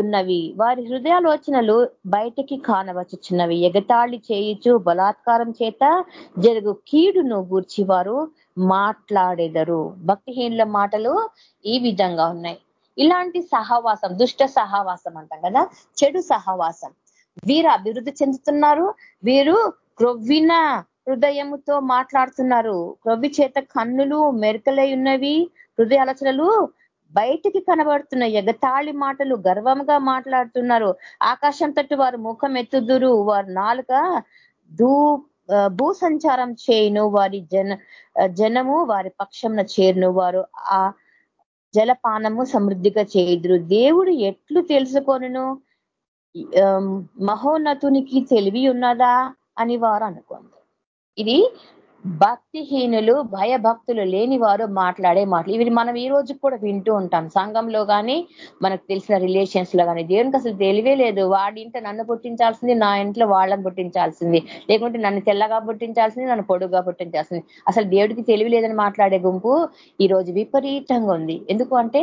ఉన్నవి. వారి హృదయాలోచనలు బయటికి కానవచ్చుచున్నవి ఎగతాళి చేయుచు బలాత్కారం చేత జరుగు కీడును గూర్చి వారు మాట్లాడేదరు. భక్తిహీనుల మాటలు ఈ విధంగా ఉన్నాయి. ఇలాంటి సహవాసం దుష్ట సహవాసం అంటాం కదా చెడు సహవాసం. వీరు అభివృద్ధి చెందుతున్నారు వీరు క్రొవ్విన హృదయముతో మాట్లాడుతున్నారు. క్రొవ్వి చేత కన్నులు మెరకలై ఉన్నవి హృదయ ఆలోచనలు బయటికి కనబడుతున్న ఎగతాళి మాటలు గర్వంగా మాట్లాడుతున్నారు. ఆకాశం తట్టు వారు ముఖం ఎత్తుదురు. వారు నాలుక దూ భూ సంచారం చేయను. వారి జన జనము వారి పక్షంన చేరును. వారు ఆ జలపానము సమృద్ధిగా చేయుదురు. దేవుడు ఎట్లు తెలుసుకొను మహోన్నతునికి తెలివి ఉన్నదా అని వారు అనుకోండి ఇది భక్తిహీనులు భయభక్తులు లేని వారు మాట్లాడే మాటలు. ఇవి మనం ఈ రోజు కూడా వింటూ ఉంటాం. సంఘంలో కానీ మనకు తెలిసిన రిలేషన్స్లో కానీ దేవునికి అసలు తెలివే లేదు. వాడి ఇంట నన్ను పుట్టించాల్సింది నా ఇంట్లో వాళ్ళని పుట్టించాల్సింది. లేకుంటే నన్ను తెల్లగా పుట్టించాల్సింది నన్ను పొడుగుగా పుట్టించాల్సింది. అసలు దేవుడికి తెలివి లేదని మాట్లాడే గుంపు ఈ రోజు విపరీతంగా ఉంది. ఎందుకు అంటే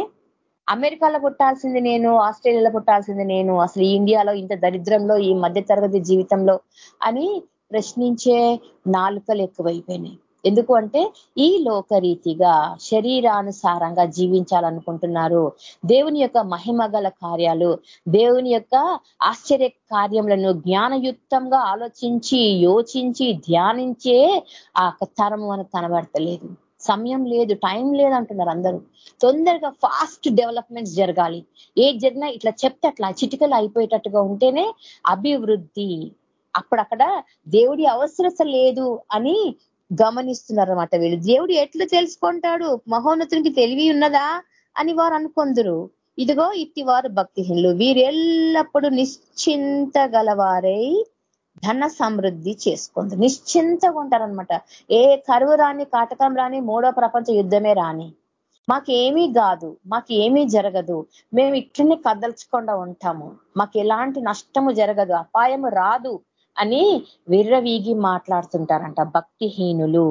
అమెరికాలో పుట్టాల్సింది నేను ఆస్ట్రేలియాలో పుట్టాల్సింది నేను. అసలు ఇండియాలో ఇంత దరిద్రంలో ఈ మధ్య తరగతి జీవితంలో అని ప్రశ్నించే నాలుకలు ఎక్కువైపోయినాయి. ఎందుకు అంటే ఈ లోకరీతిగా శరీరానుసారంగా జీవించాలనుకుంటున్నారు. దేవుని యొక్క మహిమ కార్యాలు దేవుని యొక్క ఆశ్చర్య కార్యములను జ్ఞానయుక్తంగా ఆలోచించి యోచించి ధ్యానించే ఆ తరం మనకు కనబడతలేదు. సమయం లేదు టైం లేదు అంటున్నారు అందరూ. తొందరగా ఫాస్ట్ డెవలప్మెంట్స్ జరగాలి. ఏ జరిగినా ఇట్లా చెప్తే అట్లా చిటికలు అయిపోయేటట్టుగా ఉంటేనే అభివృద్ధి అక్కడక్కడ దేవుడి అవసరత లేదు అని గమనిస్తున్నారు అనమాట వీళ్ళు. దేవుడు ఎట్లు తెలుసుకుంటాడు? మహోన్నతునికి తెలివి ఉన్నదా అని వారు అనుకొందరు. ఇదిగో ఇట్టి వారు భక్తిహీనులు. వీరు ఎల్లప్పుడూ నిశ్చింత గలవారై ధన సమృద్ధి చేసుకుంది నిశ్చింతగా ఉంటారనమాట ఏ కరువు రాని కాటకం రాని మూడో ప్రపంచ యుద్ధమే రాని. మాకేమీ కాదు మాకు ఏమీ జరగదు. మేము ఇట్లనే కదల్చకుండా ఉంటాము. మాకు ఎలాంటి నష్టము జరగదు అపాయము రాదు. అని విర్రవీగి మాట్లాడుతుంటారంట భక్తిహీనులు.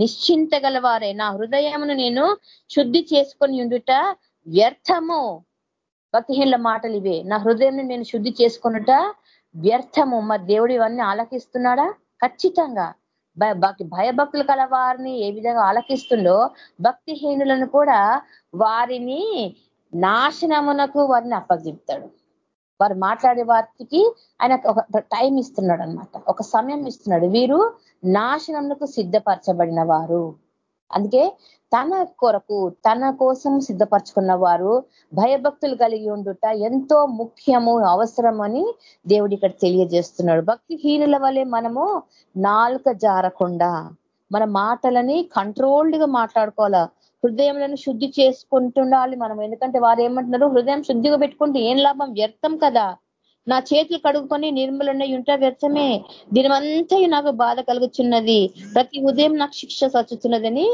నిశ్చింత గలవారే నా హృదయమును నేను శుద్ధి చేసుకొని ఉండుట వ్యర్థము. భక్తిహీనుల మాటలు ఇవే. నా హృదయం నేను శుద్ధి చేసుకున్నట వ్యర్థము. మరి దేవుడు ఇవన్నీ ఆలకిస్తున్నాడా? ఖచ్చితంగా. భయభక్తులు కల వారిని ఏ విధంగా ఆలకిస్తుండో భక్తిహీనులను కూడా వారిని నాశనమునకు వారిని అప్పగిస్తాడు. వారు మాట్లాడే వారికి ఆయన ఒక టైం ఇస్తున్నాడు అనమాట ఒక సమయం ఇస్తున్నాడు. వీరు నాశనంకు సిద్ధపరచబడిన వారు. అందుకే తన కొరకు తన కోసం సిద్ధపరచుకున్న వారు భయభక్తులు కలిగి ఉండుట ఎంతో ముఖ్యము అవసరం అని దేవుడు ఇక్కడ తెలియజేస్తున్నాడు. భక్తిహీనుల వలె మనము నాలుక జారకుండా మన మాటలని కంట్రోల్డ్గా మాట్లాడుకోవాలా? హృదయంలో శుద్ధి చేసుకుంటుండాలి మనం. ఎందుకంటే వారు ఏమంటున్నారు? హృదయం శుద్ధిగా పెట్టుకుంటే ఏం లాభం? వ్యర్థం కదా. నా చేతులు కడుగుకొని నిర్మలున్నాయి ఉంటే వ్యర్థమే. దీనివంతా నాకు బాధ కలుగుతున్నది ప్రతి ఉదయం నాకు శిక్ష సచ్చుతున్నదని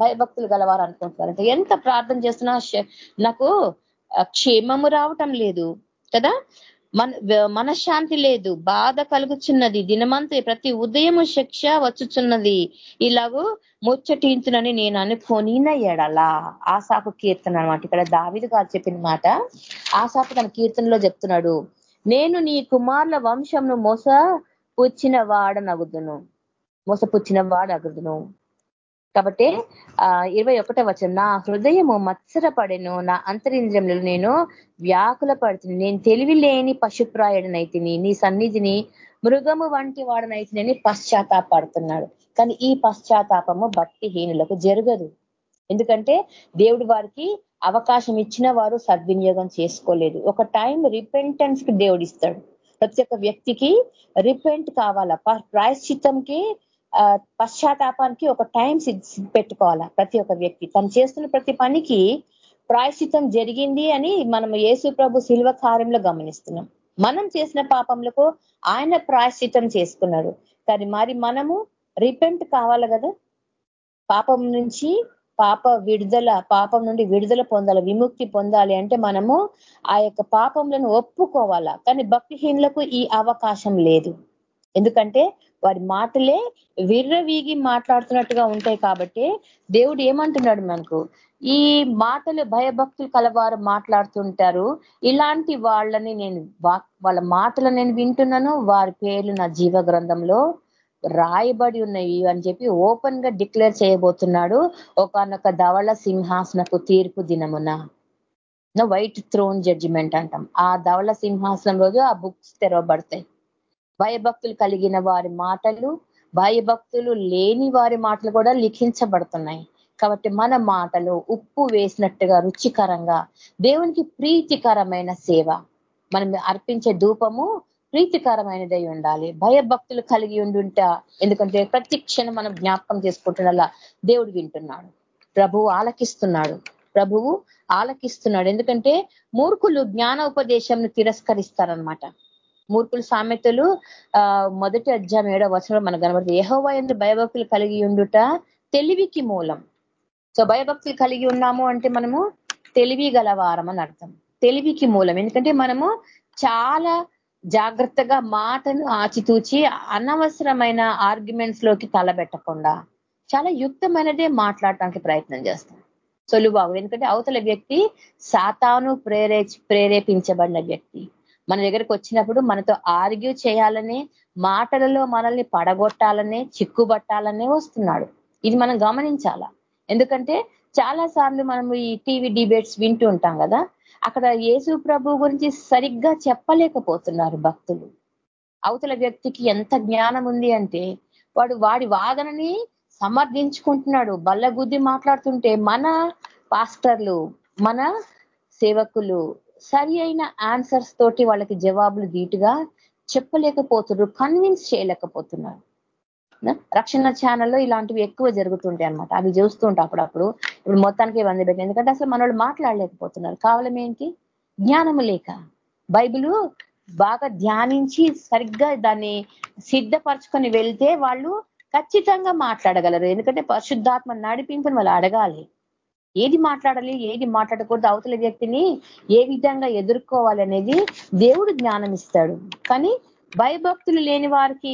భయభక్తులు గలవారు అనుకుంటున్నారు ఎంత ప్రార్థన చేస్తున్నా నాకు క్షేమము రావటం లేదు కదా? మన మనశ్శాంతి లేదు బాధ కలుగుచున్నది. దినమంతా ప్రతి ఉదయము శిక్ష వచ్చుచున్నది. ఇలాగూ ముచ్చటించునని నేను అనుకోనిన ఎడలా. ఆశాపు కీర్తన అనమాట ఇక్కడ దావిదు గారు చెప్పిన మాట. ఆశాపు తన కీర్తనలో చెప్తున్నాడు నేను నీ కుమార్ల వంశంను మోస పుచ్చిన వాడనగుదును మోసపుచ్చిన వాడగుదును కాబట్టి ఆ ఇరవై ఒకటో వచ్చిన నా హృదయము మత్సరపడెను నా అంతరింద్రియములు నేను వ్యాకుల పడుతుంది నేను తెలివి లేని పశుప్రాయుడనైతిని నీ సన్నిధిని మృగము వంటి వాడనైతిని పశ్చాత్తాపడుతున్నాడు కానీ ఈ పశ్చాత్తాపము భక్తిహీనులకు జరగదు. ఎందుకంటే దేవుడు వారికి అవకాశం ఇచ్చిన వారు సద్వినియోగం చేసుకోలేదు. ఒక టైం రిపెంటెన్స్కి దేవుడు ఇస్తాడు ప్రతి ఒక్క వ్యక్తికి రిపెంట్ కావాలా? ప్రాయశ్చిత్తంకి పశ్చాత్తాపానికి ఒక టైం పెట్టుకోవాలా ప్రతి ఒక్క వ్యక్తి. తను చేస్తున్న ప్రతి పనికి ప్రాయశ్చితం జరిగింది అని మనం యేసు ప్రభు శిల్వ కార్యంలో గమనిస్తున్నాం. మనం చేసిన పాపములకు ఆయన ప్రాయశ్చితం చేసుకున్నాడు. కానీ మరి మనము రిపెంట్ కావాలి కదా? పాపం నుంచి పాప విడుదల పాపం నుండి విడుదల పొందాలి విముక్తి పొందాలి అంటే మనము ఆ యొక్క పాపంలను ఒప్పుకోవాలా. కానీ భక్తిహీనులకు ఈ అవకాశం లేదు. ఎందుకంటే వారి మాటలే విర్రవీగి మాట్లాడుతున్నట్టుగా ఉంటాయి కాబట్టి దేవుడు ఏమంటున్నాడు మనకు? ఈ మాటలు భయభక్తులు కలవారు మాట్లాడుతుంటారు. ఇలాంటి వాళ్ళని నేను వాళ్ళ మాటలు నేను వింటున్నాను. వారి పేర్లు నా జీవ గ్రంథంలో రాయబడి ఉన్నాయి అని చెప్పి ఓపెన్గా డిక్లేర్ చేయబోతున్నాడు. ఒకనొక ధవళ సింహాసనకు తీర్పు దినమున. వైట్ థ్రోన్ జడ్జిమెంట్ అంటాం. ఆ ధవళ సింహాసనం రోజు ఆ బుక్స్ తెరవబడతాయి. భయభక్తులు కలిగిన వారి మాటలు భయభక్తులు లేని వారి మాటలు కూడా లిఖించబడుతున్నాయి. కాబట్టి మన మాటలు ఉప్పు వేసినట్టుగా రుచికరంగా దేవునికి ప్రీతికరమైన సేవ. మనం అర్పించే ధూపము ప్రీతికరమైనదై ఉండాలి. భయభక్తులు కలిగి ఉండుంట. ఎందుకంటే ప్రతి క్షణం మనం జ్ఞాపకం చేసుకుంటున్నలా దేవుడు వింటున్నాడు. ప్రభువు ఆలకిస్తున్నాడు. ప్రభువు ఆలకిస్తున్నాడు. ఎందుకంటే మూర్ఖులు జ్ఞాన ఉపదేశంను తిరస్కరిస్తారనమాట మూర్ఖుల సామెతలు ఆ మొదటి అధ్యాయం ఏడవ వచనంలో మనకు కనబడుతుంది. యహోవా ఎందు భయభక్తులు కలిగి ఉండుట తెలివికి మూలం. సో భయభక్తులు కలిగి ఉన్నాము అంటే మనము తెలివి గలవారం అని అర్థం. తెలివికి మూలం. ఎందుకంటే మనము చాలా జాగ్రత్తగా మాటను ఆచితూచి అనవసరమైన ఆర్గ్యుమెంట్స్లోకి తలబెట్టకుండా చాలా యుక్తమైనదే మాట్లాడటానికి ప్రయత్నం చేస్తాం. సొలుబాగు ఎందుకంటే అవతల వ్యక్తి సాతాను ప్రేరే ప్రేరేపించబడిన వ్యక్తి. మన దగ్గరకు వచ్చినప్పుడు మనతో ఆర్గ్యూ చేయాలనే మాటలలో మనల్ని పడగొట్టాలనే చిక్కుబట్టాలనే వస్తున్నాడు. ఇది మనం గమనించాలా? ఎందుకంటే చాలా సార్లు మనం ఈ టీవీ డిబేట్స్ వింటూ ఉంటాం కదా అక్కడ యేసు ప్రభు గురించి సరిగ్గా చెప్పలేకపోతున్నారు భక్తులు. అవతల వ్యక్తికి ఎంత జ్ఞానం ఉంది అంటే వాడు వాడి వాదనని సమర్థించుకుంటున్నాడు. బల్లగుద్ది మాట్లాడుతుంటే మన పాస్టర్లు మన సేవకులు సరి అయిన ఆన్సర్స్ తోటి వాళ్ళకి జవాబులు ధీటుగా చెప్పలేకపోతున్నారు కన్విన్స్ చేయలేకపోతున్నారు. రక్షణ ఛానల్లో ఇలాంటివి ఎక్కువ జరుగుతుంటాయి అనమాట అవి చూస్తుంటే అప్పుడప్పుడు. ఇప్పుడు మొత్తానికి బంద్ పెట్టింది. ఎందుకంటే అసలు మన మాట్లాడలేకపోతున్నారు. కావాలం ఏంటి? జ్ఞానము లేక. బైబిలు బాగా ధ్యానించి సరిగ్గా దాన్ని సిద్ధపరచుకొని వెళ్తే వాళ్ళు ఖచ్చితంగా మాట్లాడగలరు. ఎందుకంటే పరిశుద్ధాత్మ నడిపింపుని వాళ్ళు అడగాలి. ఏది మాట్లాడాలి ఏది మాట్లాడకూడదు అవతల వ్యక్తిని ఏ విధంగా ఎదుర్కోవాలి అనేది దేవుడు జ్ఞానం ఇస్తాడు కానీ భయభక్తులు లేని వారికి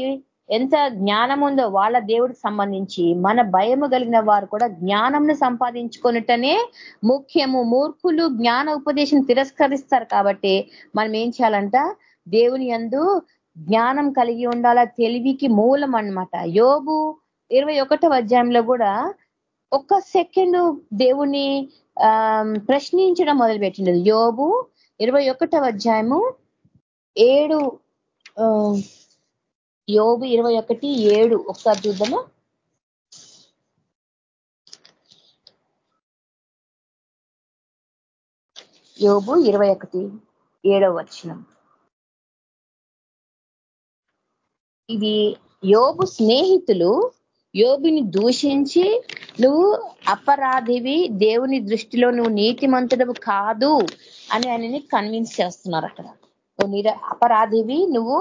ఎంత జ్ఞానం ఉందో వాళ్ళ దేవుడికి సంబంధించి మన భయము కలిగిన వారు కూడా జ్ఞానంను సంపాదించుకున్నట్టనే ముఖ్యము. మూర్ఖులు జ్ఞాన ఉపదేశం తిరస్కరిస్తారు కాబట్టి మనం ఏం చేయాలంట? దేవుని అందు జ్ఞానం కలిగి ఉండాలా? తెలివికి మూలం అనమాట యోబు ఇరవై ఒకటో అధ్యాయంలో కూడా ఒక్క సెకండ్ దేవుని ప్రశ్నించడం మొదలుపెట్టింది. యోబు ఇరవై ఒకటవ అధ్యాయము ఏడు యోబు ఇరవై ఒకటి ఏడు. ఒకసారి చూద్దామా? యోబు ఇరవై ఒకటి ఏడవ వచ్చినం ఇది యోబు స్నేహితులు యోబుని దూషించి నువ్వు అపరాధివి దేవుని దృష్టిలో నువ్వు నీతిమంతుడవు కాదు అని ఆయనని కన్విన్స్ చేస్తున్నారు అక్కడ అపరాధివి నువ్వు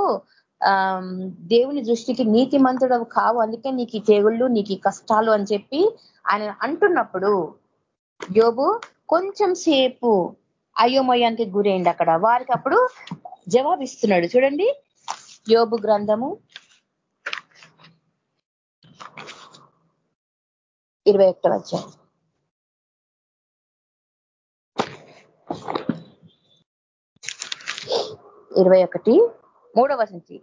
దేవుని దృష్టికి నీతిమంతుడవు కావు అందుకే నీకు ఈ తెగుళ్ళు నీకు కష్టాలు అని చెప్పి ఆయన అంటున్నప్పుడు యోబు కొంచెం సేపు అయోమయానికి గురైంది అక్కడ. వారికి అప్పుడు జవాబిస్తున్నాడు. చూడండి యోబు గ్రంథము ఇరవై ఒకటో అధ్యాయం. ఇరవై ఒకటి మూడవ సంచి.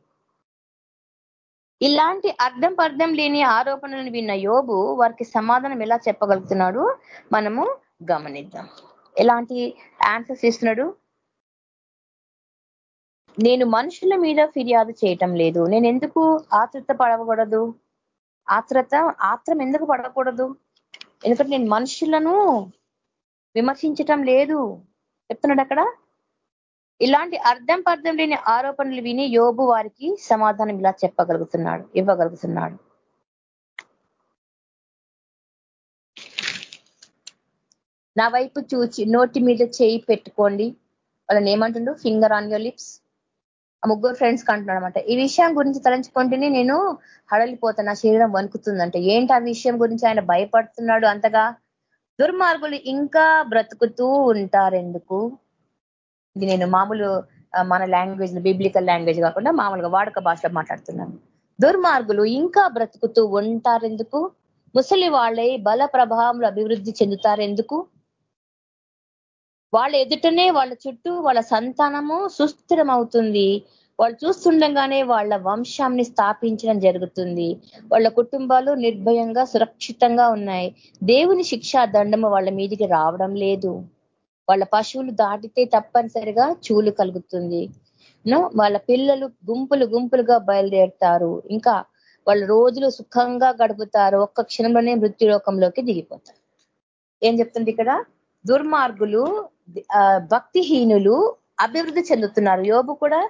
ఇలాంటి అర్థం పర్థం లేని ఆరోపణలను విన్న యోబు వారికి సమాధానం ఎలా చెప్పగలుగుతున్నాడు? మనము గమనిద్దాం. ఎలాంటి ఆన్సర్స్ ఇస్తున్నాడు? నేను మనుషుల మీద ఫిర్యాదు చేయటం లేదు. నేను ఎందుకు ఆతృత పడకూడదు? ఆత్రత ఆత్రం ఎందుకు పడకూడదు? ఎందుకంటే నేను మనుషులను విమర్శించటం లేదు. చెప్తున్నాడు అక్కడ? ఇలాంటి అర్థం పర్థం లేని ఆరోపణలు విని యోబు వారికి సమాధానం ఇలా చెప్పగలుగుతున్నాడు ఇవ్వగలుగుతున్నాడు. నా వైపు చూచి నోటి మీద చేయి పెట్టుకోండి. వాళ్ళని ఏమంటుండు ఫింగర్ ఆన్ యోర్ లిప్స్ ఆ ముగ్గురు ఫ్రెండ్స్ కంటున్నాడు అనమాట ఈ విషయం గురించి తలంచుకుంటేనే నేను హడలిపోతా నా శరీరం వణుకుతుందంటే. ఏంటి ఆ విషయం గురించి ఆయన భయపడుతున్నాడు అంతగా? దుర్మార్గులు ఇంకా బ్రతుకుతూ ఉంటారెందుకు? ఇది నేను మామూలు మన లాంగ్వేజ్ బిబ్లికల్ లాంగ్వేజ్ కాకుండా మామూలుగా వాడుక భాషలో మాట్లాడుతున్నాను. దుర్మార్గులు ఇంకా బ్రతుకుతూ ఉంటారెందుకు? ముసలి వాళ్ళే బల ప్రభావంలో అభివృద్ధి చెందుతారెందుకు? వాళ్ళ ఎదుటనే వాళ్ళ చుట్టూ వాళ్ళ సంతానము సుస్థిరం అవుతుంది వాళ్ళు చూస్తుండగానే వాళ్ళ వంశాన్ని స్థాపించడం జరుగుతుంది. వాళ్ళ కుటుంబాలు నిర్భయంగా సురక్షితంగా ఉన్నాయి. దేవుని శిక్షా దండము వాళ్ళ మీదికి రావడం లేదు. వాళ్ళ పశువులు దాటితే తప్పనిసరిగా చూలు కలుగుతుంది. వాళ్ళ పిల్లలు గుంపులు గుంపులుగా బయలుదేరుతారు. ఇంకా వాళ్ళ రోజులు సుఖంగా గడుపుతారు. ఒక్క క్షణంలోనే మృత్యులోకంలోకి దిగిపోతారు. ఏం చెప్తుంది ఇక్కడ? దుర్మార్గులు భక్తిహీనులు అభివృద్ధి చెందుతున్నారు. యోబు కూడా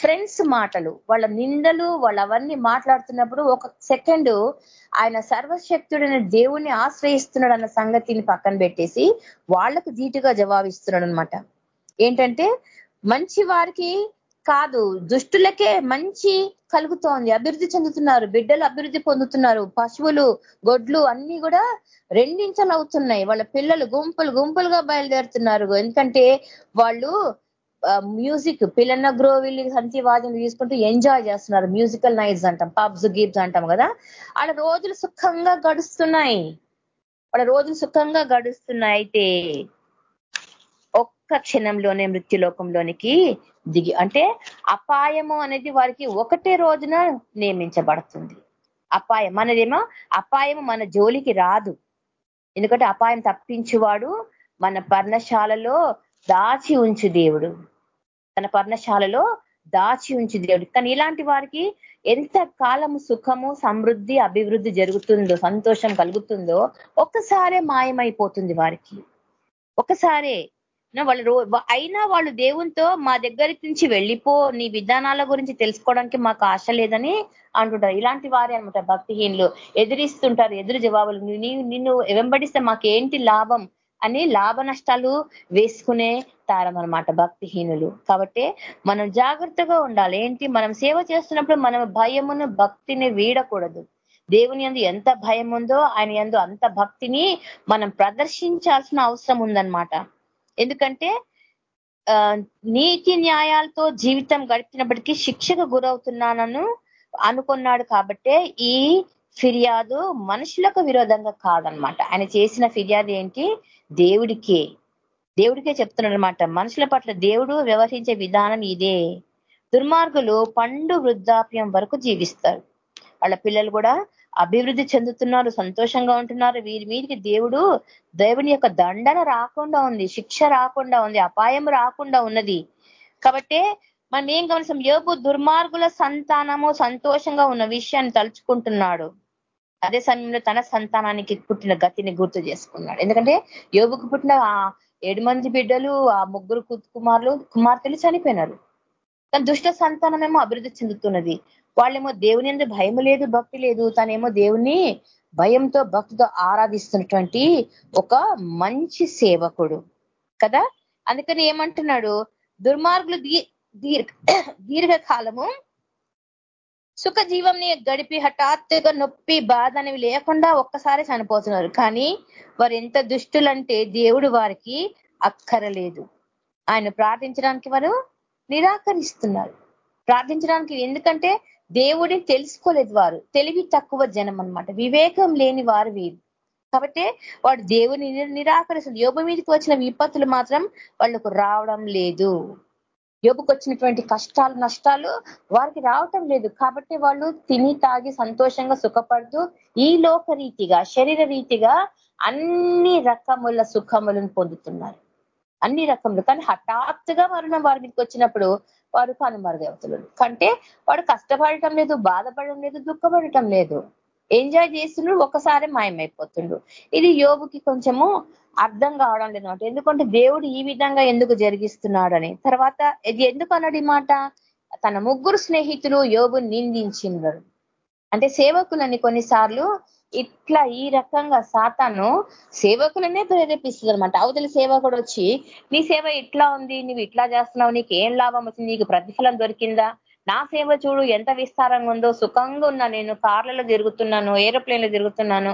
ఫ్రెండ్స్ మాటలు వాళ్ళ నిందలు వాళ్ళ అవన్నీ మాట్లాడుతున్నప్పుడు ఒక సెకండ్ ఆయన సర్వశక్తుడైన దేవుణ్ణి ఆశ్రయిస్తున్నాడు అన్న సంగతిని పక్కన పెట్టేసి వాళ్ళకు ధీటుగా జవాబిస్తున్నాడు అనమాట ఏంటంటే మంచి వారికి కాదు. దుష్టులకే మంచి కలుగుతోంది. అభివృద్ధి చెందుతున్నారు. బిడ్డలు అభివృద్ధి పొందుతున్నారు. పశువులు గొడ్లు అన్ని కూడా రెండించలు అవుతున్నాయి వాళ్ళ పిల్లలు గుంపులు గుంపులుగా బయలుదేరుతున్నారు. ఎందుకంటే వాళ్ళు మ్యూజిక్ పిల్లన్న గ్రోవిల్ సంతి వాద్యం తీసుకుంటూ ఎంజాయ్ చేస్తున్నారు. మ్యూజికల్ నైట్స్ అంటాం పబ్స్ గీబ్స్ అంటాం కదా. వాళ్ళ రోజులు సుఖంగా గడుస్తున్నాయి. వాళ్ళ రోజులు సుఖంగా గడుస్తున్నాయి. అయితే ఒక్క క్షణంలోనే మృత్యులోకంలోనికి దిగి అంటే అపాయము అనేది వారికి ఒకటే రోజున నియమించబడుతుంది. అపాయం మనదేమో? అపాయము మన జోలికి రాదు. ఎందుకంటే అపాయం తప్పించువాడు మన పర్ణశాలలో దాచి ఉంచు దేవుడు. తన పర్ణశాలలో దాచి ఉంచు దేవుడు. కానీ ఇలాంటి వారికి ఎంత కాలము సుఖము సమృద్ధి అభివృద్ధి జరుగుతుందో సంతోషం కలుగుతుందో ఒక్కసారే మాయమైపోతుంది వారికి. ఒకసారే వాళ్ళు అయినా వాళ్ళు దేవునితో మా దగ్గరికి నుంచి వెళ్ళిపో నీ విధానాల గురించి తెలుసుకోవడానికి మాకు ఆశ లేదని అంటుంటారు. ఇలాంటి వారే అనమాట భక్తిహీనులు. ఎదిరిస్తుంటారు ఎదురు జవాబులు. నిన్ను వెంబడిస్తే మాకేంటి లాభం? అని లాభ నష్టాలు వేసుకునే తారం అనమాట భక్తిహీనులు. కాబట్టి మనం జాగ్రత్తగా ఉండాలి. ఏంటి? మనం సేవ చేస్తున్నప్పుడు మనం భయమును భక్తిని వీడకూడదు. దేవుని ఎందు ఎంత భయం ఉందో ఆయన ఎందు అంత భక్తిని మనం ప్రదర్శించాల్సిన అవసరం ఉందన్నమాట. ఎందుకంటే నీతి న్యాయాలతో జీవితం గడిపినప్పటికీ శిక్షకు గురవుతున్నానను అనుకున్నాడు కాబట్టే ఈ ఫిర్యాదు మనుషులకు విరోధంగా కాదనమాట. ఆయన చేసిన ఫిర్యాదు ఏంటి? దేవుడికే. దేవుడికే చెప్తున్నాడు అనమాట మనుషుల పట్ల దేవుడు వ్యవహరించే విధానం ఇదే. దుర్మార్గులు పండు వృద్ధాప్యం వరకు జీవిస్తారు. వాళ్ళ పిల్లలు కూడా అభివృద్ధి చెందుతున్నారు సంతోషంగా ఉంటున్నారు. వీరి మీదకి దేవుడు దేవుని యొక్క దండన రాకుండా ఉంది శిక్ష రాకుండా ఉంది అపాయం రాకుండా ఉన్నది. కాబట్టి మనం ఏం గమనిస్తాం? యోగు దుర్మార్గుల సంతానము సంతోషంగా ఉన్న విషయాన్ని తలుచుకుంటున్నాడు. అదే సమయంలో తన సంతానానికి పుట్టిన గతిని గుర్తు చేసుకున్నాడు. ఎందుకంటే యోగుకు పుట్టిన ఆ ఏడు మంది బిడ్డలు ఆ ముగ్గురు కుమారులు కుమార్తెలు చనిపోయినారు. కానీ దుష్ట సంతానమేమో అభివృద్ధి చెందుతున్నది. వాళ్ళేమో దేవుని ఎందుకు భయం లేదు భక్తి లేదు. తనేమో దేవుని భయంతో భక్తితో ఆరాధిస్తున్నటువంటి ఒక మంచి సేవకుడు. కదా? అందుకని ఏమంటున్నాడు? దుర్మార్గులు దీర్ఘ [CLEARS THROAT] దీర్ఘకాలము సుఖ జీవంని గడిపి హఠాత్తుగా నొప్పి బాధ అనేవి లేకుండా ఒక్కసారి చనిపోతున్నారు. కానీ వారు ఎంత దుష్టులంటే దేవుడు వారికి అక్కరలేదు. ఆయన ప్రార్థించడానికి వారు నిరాకరిస్తున్నారు. ప్రార్థించడానికి ఎందుకంటే దేవుడిని తెలుసుకోలేదు వారు. తెలివి తక్కువ జనం అనమాట వివేకం లేని వారు వీరు. కాబట్టి వాడు దేవుని నిరాకరిస్తుంది యోగ మీదకి వచ్చిన విపత్తులు మాత్రం వాళ్ళకు రావడం లేదు. యోగకు వచ్చినటువంటి కష్టాలు నష్టాలు వారికి రావటం లేదు. కాబట్టి వాళ్ళు తిని తాగి సంతోషంగా సుఖపడుతూ ఈ లోక రీతిగా శరీర రీతిగా అన్ని రకముల సుఖములను పొందుతున్నారు. అన్ని రకములు. కానీ హఠాత్తుగా మరణం వారి మీదకి వచ్చినప్పుడు వారు కనుమరుగవుతున్నారు కంటే వాడు కష్టపడటం లేదు బాధపడటం లేదు దుఃఖపడటం లేదు. ఎంజాయ్ చేస్తుండ్రు ఒకసారి మాయమైపోతుండు. ఇది యోగుకి కొంచెము అర్థం కావడం లేదన్నమాట ఎందుకంటే దేవుడు ఈ విధంగా ఎందుకు జరిగిస్తున్నాడని. తర్వాత ఇది ఎందుకు అన్నాడు ఈ మాట? తన ముగ్గురు స్నేహితులు యోగు నిందించినారు. అంటే సేవకులని కొన్నిసార్లు ఇట్లా ఈ రకంగా సాతాను సేవకులనే ప్రేరేపిస్తుంది అనమాట అవతలి సేవకుడు వచ్చి నీ సేవ ఇట్లా ఉంది నువ్వు ఇట్లా చేస్తున్నావు నీకు ఏం లాభం వచ్చింది నీకు ప్రతిఫలం దొరికిందా? నా సేవ చూడు ఎంత విస్తారంగా ఉందో. సుఖంగా ఉన్నా నేను కార్లలో తిరుగుతున్నాను ఏరోప్లేన్లో తిరుగుతున్నాను.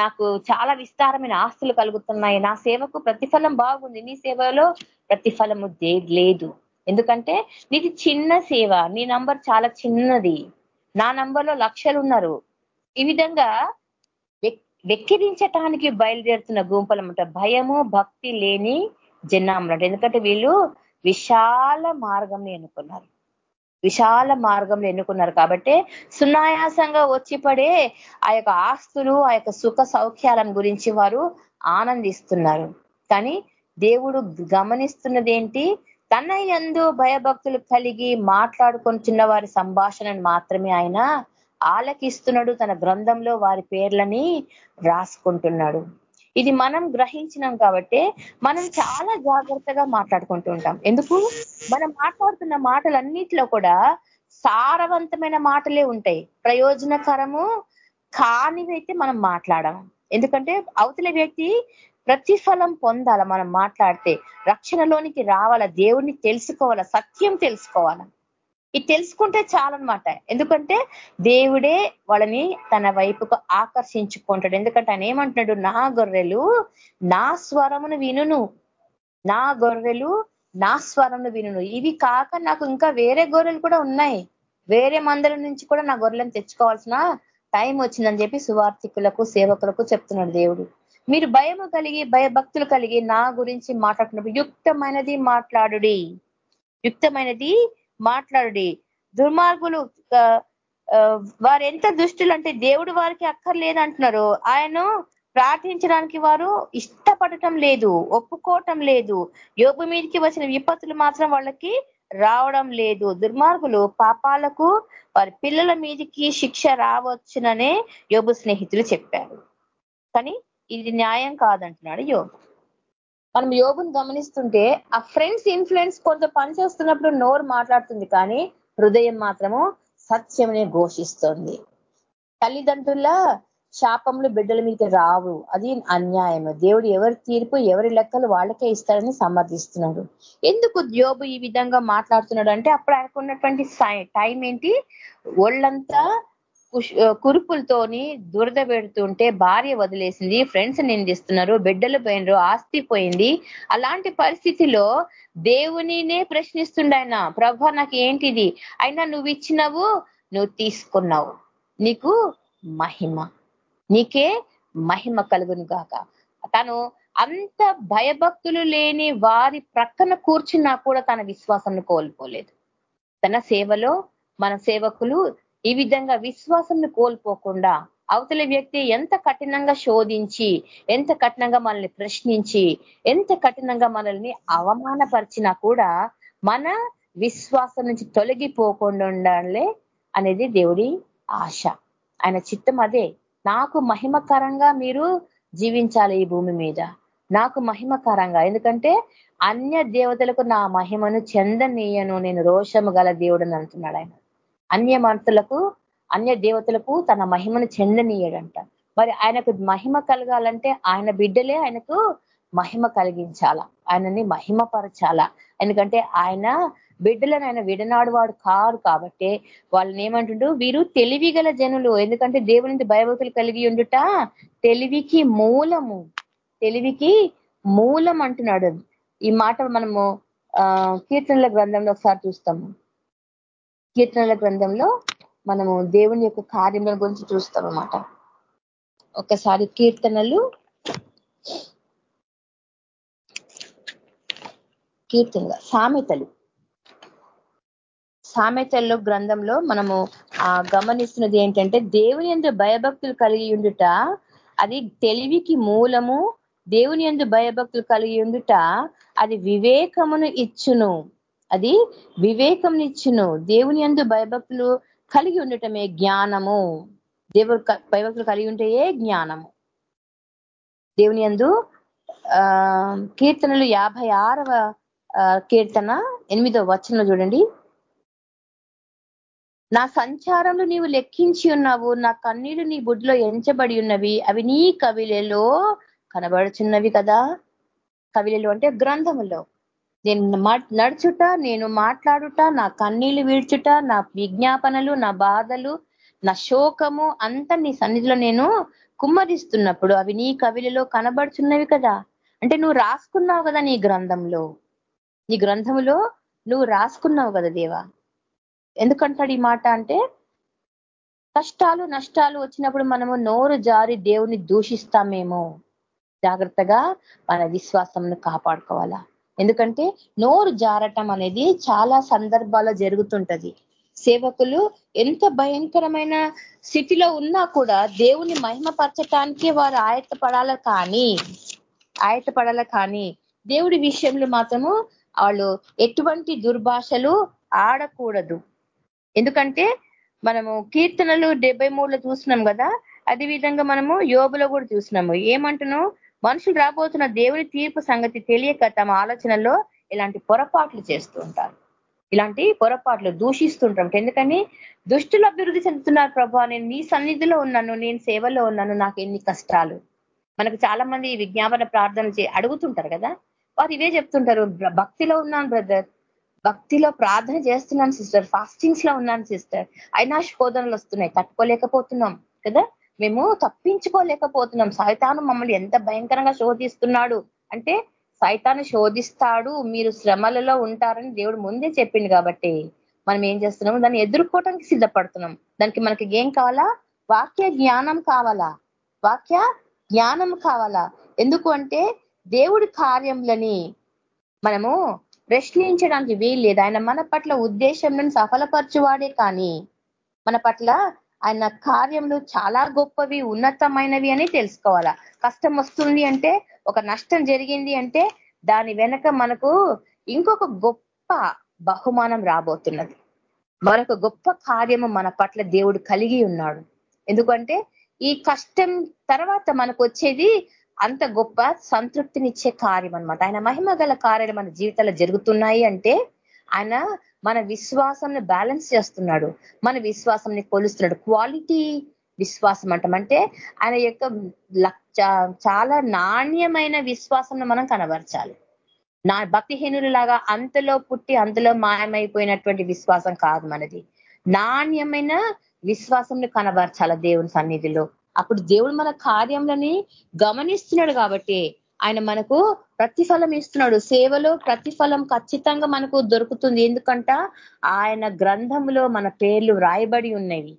నాకు చాలా విస్తారమైన ఆస్తులు కలుగుతున్నాయి. నా సేవకు ప్రతిఫలం బాగుంది. నీ సేవలో ప్రతిఫలము లేదు. ఎందుకంటే నీది చిన్న సేవ. నీ నంబర్ చాలా చిన్నది. నా నంబర్లో లక్షలు ఉన్నారు ఈ విధంగా వెక్కిరించటానికి బయలుదేరుతున్న గుంపలమాట భయము భక్తి లేని జనామన్నమాట ఎందుకంటే వీళ్ళు విశాల మార్గంని ఎన్నుకున్నారు. విశాల మార్గంలో ఎన్నుకున్నారు కాబట్టి సునాయాసంగా వచ్చి పడే ఆ యొక్క ఆస్తులు ఆ యొక్క సుఖ సౌఖ్యాలను గురించి వారు ఆనందిస్తున్నారు. కానీ దేవుడు గమనిస్తున్నదేంటి? తన ఎందు భయభక్తులు కలిగి మాట్లాడుకుంటున్న వారి సంభాషణను మాత్రమే ఆయన ఆలకిస్తున్నాడు తన గ్రంథంలో వారి పేర్లని రాసుకుంటున్నాడు. ఇది మనం గ్రహించినాం కాబట్టి మనం చాలా జాగ్రత్తగా మాట్లాడుకుంటూ ఉంటాం. ఎందుకు? మనం మాట్లాడుతున్న మాటలన్నిట్లో కూడా సారవంతమైన మాటలే ఉంటాయి. ప్రయోజనకరము కానివైతే మనం మాట్లాడము. ఎందుకంటే అవతల వ్యక్తి ప్రతిఫలం పొందాల మనం మాట్లాడితే రక్షణలోనికి రావాలా దేవుణ్ణి తెలుసుకోవాలా సత్యం తెలుసుకోవాలా? ఇది తెలుసుకుంటే చాలన్నమాట. ఎందుకంటే దేవుడే వాళ్ళని తన వైపుకు ఆకర్షించుకుంటాడు. ఎందుకంటే ఆయన ఏమంటున్నాడు? నా గొర్రెలు నా స్వరమును వినును. నా గొర్రెలు నా స్వరమును వినును. ఇవి కాక నాకు ఇంకా వేరే గొర్రెలు కూడా ఉన్నాయి. వేరే మందల నుంచి కూడా నా గొర్రెలను తెచ్చుకోవాల్సిన టైం వచ్చిందని చెప్పి సువార్థికులకు సేవకులకు చెప్తున్నాడు దేవుడు. మీరు భయము కలిగి భయభక్తులు కలిగి నా గురించి మాట్లాడుతున్నప్పుడు యుక్తమైనది మాట్లాడుడి. యుక్తమైనది మాట్లాడి దుర్మార్గులు వారు ఎంత దుష్టులు అంటే దేవుడు వారికి అక్కర్లేదు అంటున్నారు ఆయన ప్రార్థించడానికి వారు ఇష్టపడటం లేదు ఒప్పుకోవటం లేదు. యోగు మీదకి వచ్చిన విపత్తులు మాత్రం వాళ్ళకి రావడం లేదు. దుర్మార్గులు పాపాలకు వారి పిల్లల మీదికి శిక్ష రావచ్చుననే యోగు స్నేహితులు చెప్పారు. కానీ ఇది న్యాయం కాదంటున్నాడు యోగు మనం యోగుని గమనిస్తుంటే ఆ ఫ్రెండ్స్ ఇన్ఫ్లుయెన్స్ కొంత పనిచేస్తున్నప్పుడు నోరు మాట్లాడుతుంది కానీ హృదయం మాత్రము సత్యమనే ఘోషిస్తోంది. తల్లిదండ్రుల శాపములు బిడ్డల మీద రావు. అది అన్యాయము. దేవుడు ఎవరి తీర్పు ఎవరి లెక్కలు వాళ్ళకే ఇస్తారని సమర్థిస్తున్నాడు. ఎందుకు జోబు ఈ విధంగా మాట్లాడుతున్నాడు అంటే అప్పుడు ఆయనకున్నటువంటి టైం ఏంటి? ఒళ్ళంతా కురుపులతోని దురద పెడుతుంటే భార్య వదిలేసింది ఫ్రెండ్స్ నిందిస్తున్నారు బిడ్డలు పోయినరు ఆస్తి పోయింది. అలాంటి పరిస్థితిలో దేవునినే ప్రశ్నిస్తుండ ఆయన ప్రభ నాకు ఏంటిది అయినా నువ్వు ఇచ్చినవు నువ్వు తీసుకున్నావు. నీకు మహిమ. నీకే మహిమ కలుగును గాక. తను అంత భయభక్తులు లేని వారి ప్రక్కన కూర్చున్నా కూడా తన విశ్వాసాన్ని కోల్పోలేదు. తన సేవలో మన సేవకులు ఈ విధంగా విశ్వాసంను కోల్పోకుండా అవతల వ్యక్తి ఎంత కఠినంగా శోధించి ఎంత కఠినంగా మనల్ని ప్రశ్నించి ఎంత కఠినంగా మనల్ని అవమానపరిచినా కూడా మన విశ్వాసం నుంచి తొలగిపోకుండా ఉండాలే అనేది దేవుడి ఆశ. ఆయన చిత్తం అదే. నాకు మహిమకరంగా మీరు జీవించాలి ఈ భూమి మీద. నాకు మహిమకరంగా. ఎందుకంటే అన్య దేవతలకు నా మహిమను చెందనీయను నేను రోషము గల దేవుడని అంటున్నాడు ఆయన. అన్య మనుషులకు అన్య దేవతలకు తన మహిమను చెందనీయడంట. మరి ఆయనకు మహిమ కలగాలంటే ఆయన బిడ్డలే ఆయనకు మహిమ కలిగించాల. ఆయనని మహిమపరచాల. ఎందుకంటే ఆయన బిడ్డలను ఆయన విడనాడు వాడు కారు కాబట్టి వాళ్ళని ఏమంటుండు? వీరు తెలివి గల జనులు. ఎందుకంటే దేవుని భయభక్తులు కలిగి ఉండుట తెలివికి మూలము. తెలివికి మూలం అంటున్నాడు. ఈ మాట మనము ఆ కీర్తనల గ్రంథంలో ఒకసారి చూస్తాము. కీర్తనల గ్రంథంలో మనము దేవుని యొక్క కార్యముల గురించి చూస్తాం అన్నమాట ఒకసారి కీర్తనలు. కీర్తనలు సామెతలు. సామెతల్లో గ్రంథంలో మనము ఆ గమనిస్తున్నది ఏంటంటే దేవుని ఎందు భయభక్తులు కలిగి ఉండుట అది తెలివికి మూలము. దేవుని ఎందు భయభక్తులు కలిగి ఉండుట అది వివేకమును ఇచ్చును. అది వివేకం ఇచ్చును దేవుని అందు భయభక్తులు కలిగి ఉండటమే జ్ఞానము. దేవుడు భయభక్తులు కలిగి ఉంటేయే జ్ఞానము. దేవుని అందు ఆ కీర్తనలు యాభై ఆరవ కీర్తన ఎనిమిదో వచనంలో చూడండి. నా సంచారంలో నీవు లెక్కించి ఉన్నావు నా కన్నీళ్ళు నీ బుడ్లో ఎంచబడి ఉన్నవి అవి నీ కవిలలో కనబడుచున్నవి కదా. కవిలలో అంటే గ్రంథములో. నేను నడుచుట నేను మాట్లాడుట నా కన్నీళ్ళు వీడ్చుట నా విజ్ఞాపనలు నా బాధలు నా శోకము అంతా నీ సన్నిధిలో నేను కుమ్మరిస్తున్నప్పుడు అవి నీ కవిలలో కనబడుచున్నవి కదా. అంటే నువ్వు రాసుకున్నావు కదా నీ గ్రంథంలో. నీ గ్రంథములో నువ్వు రాసుకున్నావు కదా దేవా. ఎందుకంటాడు ఈ మాట అంటే కష్టాలు నష్టాలు వచ్చినప్పుడు మనము నోరు జారి దేవుని దూషిస్తామేమో. జాగ్రత్తగా మన విశ్వాసంను కాపాడుకోవాలా. ఎందుకంటే నోరు జారటం అనేది చాలా సందర్భాల్లో జరుగుతుంటది. సేవకులు ఎంత భయంకరమైన స్థితిలో ఉన్నా కూడా దేవుని మహిమపరచటానికే వారు ఆయత్తపడాల కానీ ఆయత్తపడాల కానీ దేవుడి విషయంలో మాత్రము వాళ్ళు ఎటువంటి దుర్భాషలు ఆడకూడదు. ఎందుకంటే మనము కీర్తనలు డెబ్బై మూడులో చూసినాం కదా అదే విధంగా మనము యోగులో కూడా చూసినాము ఏమంటున్నాం మనుషులు రాబోతున్న దేవుని తీర్పు సంగతి తెలియక తమ ఆలోచనలో ఇలాంటి పొరపాట్లు చేస్తూ ఉంటారు. ఇలాంటి పొరపాట్లు దూషిస్తుంటాం ఎందుకని? దుష్టులు అభివృద్ధి చెందుతున్నారు ప్రభా. నేను నీ సన్నిధిలో ఉన్నాను. నేను సేవలో ఉన్నాను. నాకు ఎన్ని కష్టాలు? మనకు చాలా మంది విజ్ఞాపన ప్రార్థన అడుగుతుంటారు కదా? వారు ఇవే చెప్తుంటారు. భక్తిలో ఉన్నాను బ్రదర్. భక్తిలో ప్రార్థన చేస్తున్నాను సిస్టర్. ఫాస్టింగ్స్లో ఉన్నాను సిస్టర్. అయినా శోధనలు వస్తున్నాయి. తట్టుకోలేకపోతున్నాం కదా? మేము తప్పించుకోలేకపోతున్నాం. సైతాను మమ్మల్ని ఎంత భయంకరంగా శోధిస్తున్నాడు? అంటే సైతాను శోధిస్తాడు మీరు శ్రమలలో ఉంటారని దేవుడు ముందే చెప్పింది కాబట్టి మనం ఏం చేస్తున్నాము? దాన్ని ఎదుర్కోవటానికి సిద్ధపడుతున్నాం. దానికి మనకి ఏం కావాలా? వాక్య జ్ఞానం కావాలా? వాక్య జ్ఞానం కావాలా? ఎందుకు అంటే దేవుడి కార్యములని మనము ప్రశ్నించడానికి వీల్లేదు. ఆయన మన పట్ల ఉద్దేశంలో సఫలపరచువాడే కానీ మన పట్ల ఆయన కార్యములు చాలా గొప్పవి ఉన్నతమైనవి అని తెలుసుకోవాలా? కష్టం వస్తుంది అంటే ఒక నష్టం జరిగింది అంటే దాని వెనక మనకు ఇంకొక గొప్ప బహుమానం రాబోతున్నది. మరొక గొప్ప కార్యము మన పట్ల దేవుడు కలిగి ఉన్నాడు. ఎందుకంటే ఈ కష్టం తర్వాత మనకు వచ్చేది అంత గొప్ప సంతృప్తినిచ్చే కార్యం అనమాట ఆయన మహిమ గల కార్యాలు మన జీవితాల్లో జరుగుతున్నాయి అంటే ఆయన మన విశ్వాసంని బ్యాలెన్స్ చేస్తున్నాడు. మన విశ్వాసంని కొలుస్తున్నాడు. క్వాలిటీ విశ్వాసం అంటామంటే ఆయన యొక్క చాలా నాణ్యమైన విశ్వాసం మనం కనబరచాలి. నా భక్తిహీనులు లాగా అంతలో పుట్టి అంతలో మాయమైపోయినటువంటి విశ్వాసం కాదు మనది. నాణ్యమైన విశ్వాసంని కనబరచాల దేవుని సన్నిధిలో. అప్పుడు దేవుడు మన కార్యములని గమనిస్తున్నాడు కాబట్టి ఆయన మనకు ప్రతిఫలం ఇస్తున్నాడు. సేవలో ప్రతిఫలం ఖచ్చితంగా మనకు దొరుకుతుంది. ఎందుకంట? ఆయన గ్రంథంలో మన పేర్లు రాయబడి ఉన్నవి.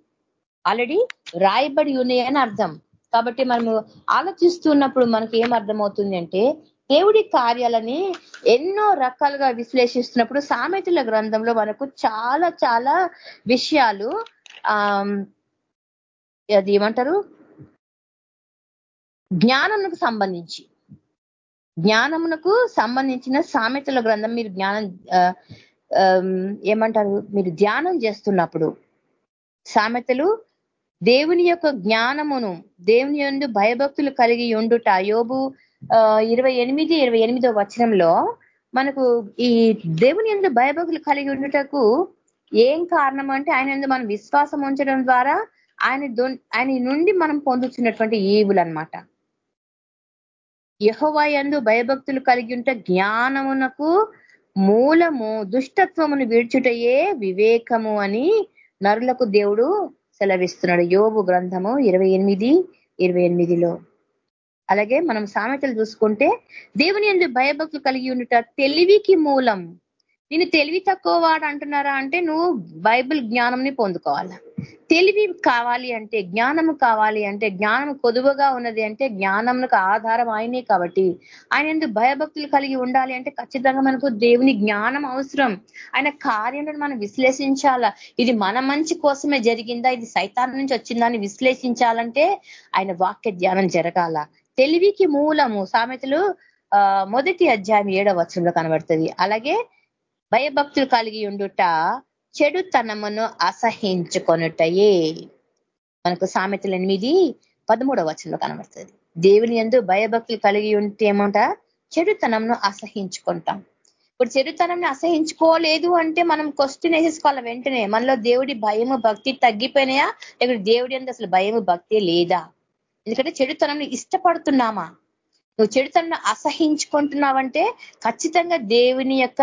ఆల్రెడీ రాయబడి ఉన్నాయి అని అర్థం. కాబట్టి మనము ఆలోచిస్తున్నప్పుడు మనకి ఏం అర్థమవుతుంది అంటే దేవుడి కార్యాలని ఎన్నో రకాలుగా విశ్లేషిస్తున్నప్పుడు సామెతల గ్రంథంలో మనకు చాలా చాలా విషయాలు ఆ అది ఏమంటారు? జ్ఞానంకు సంబంధించి. జ్ఞానమునకు సంబంధించిన సామెతల గ్రంథం మీరు జ్ఞానం ఏమంటారు? మీరు ధ్యానం చేస్తున్నప్పుడు సామెతలు దేవుని యొక్క జ్ఞానమును దేవుని ఎందు భయభక్తులు కలిగి ఉండుట. యోబు ఇరవై ఎనిమిది ఇరవై ఎనిమిదో వచనంలో మనకు ఈ దేవుని ఎందు భయభక్తులు కలిగి ఉండుటకు ఏం కారణం అంటే ఆయన ఎందు మనం విశ్వాసం ఉంచడం ద్వారా ఆయన ఆయన నుండి మనం పొందుతున్నటువంటి ఈవులు అనమాట యహోవాయందు భయభక్తులు కలిగి ఉంట జ్ఞానమునకు మూలము దుష్టత్వమును విడిచుటయే వివేకము అని నరులకు దేవుడు సెలవిస్తున్నాడు. యోగు గ్రంథము ఇరవై ఎనిమిది ఇరవై ఎనిమిదిలో. అలాగే మనం సామెతలు చూసుకుంటే దేవుని ఎందు భయభక్తులు కలిగి ఉండుట తెలివికి మూలం. నేను తెలివి తక్కువ వాడు అంటున్నారా అంటే నువ్వు బైబిల్ జ్ఞానంని పొందుకోవాలా. తెలివి కావాలి అంటే జ్ఞానము కావాలి అంటే జ్ఞానం కొదువుగా ఉన్నది అంటే జ్ఞానంకు ఆధారం ఆయనే కాబట్టి ఆయన ఎందుకు భయభక్తులు కలిగి ఉండాలి అంటే ఖచ్చితంగా మనకు దేవుని జ్ఞానం అవసరం. ఆయన కార్యం మనం విశ్లేషించాలా? ఇది మన మంచి కోసమే జరిగిందా? ఇది సైతాన్ నుంచి వచ్చిందా అని విశ్లేషించాలంటే ఆయన వాక్య ధ్యానం జరగాల. తెలివికి మూలము సామెతలు మొదటి అధ్యాయం ఏడవ వచనంలో కనబడుతుంది. అలాగే భయభక్తులు కలిగి ఉండుట చెడుతనమును అసహించుకొనుటయే. మనకు సామెతలు ఎనిమిది పదమూడవ వచనంలో కనబడుతుంది. దేవుని ఎందు భయభక్తులు కలిగి ఉంటే ఏమంట? చెడుతనంను అసహించుకుంటాం. ఇప్పుడు చెడుతనంని అసహించుకోలేదు అంటే మనం క్వశ్చన్ వేసేసుకోవాలి వెంటనే? మనలో దేవుడి భయము భక్తి తగ్గిపోయినాయా? లేకపోతే దేవుడి అందు అసలు భయము భక్తి లేదా? ఎందుకంటే చెడుతనంని ఇష్టపడుతున్నామా? నువ్వు చెడుతనం అసహించుకుంటున్నావంటే ఖచ్చితంగా దేవుని యొక్క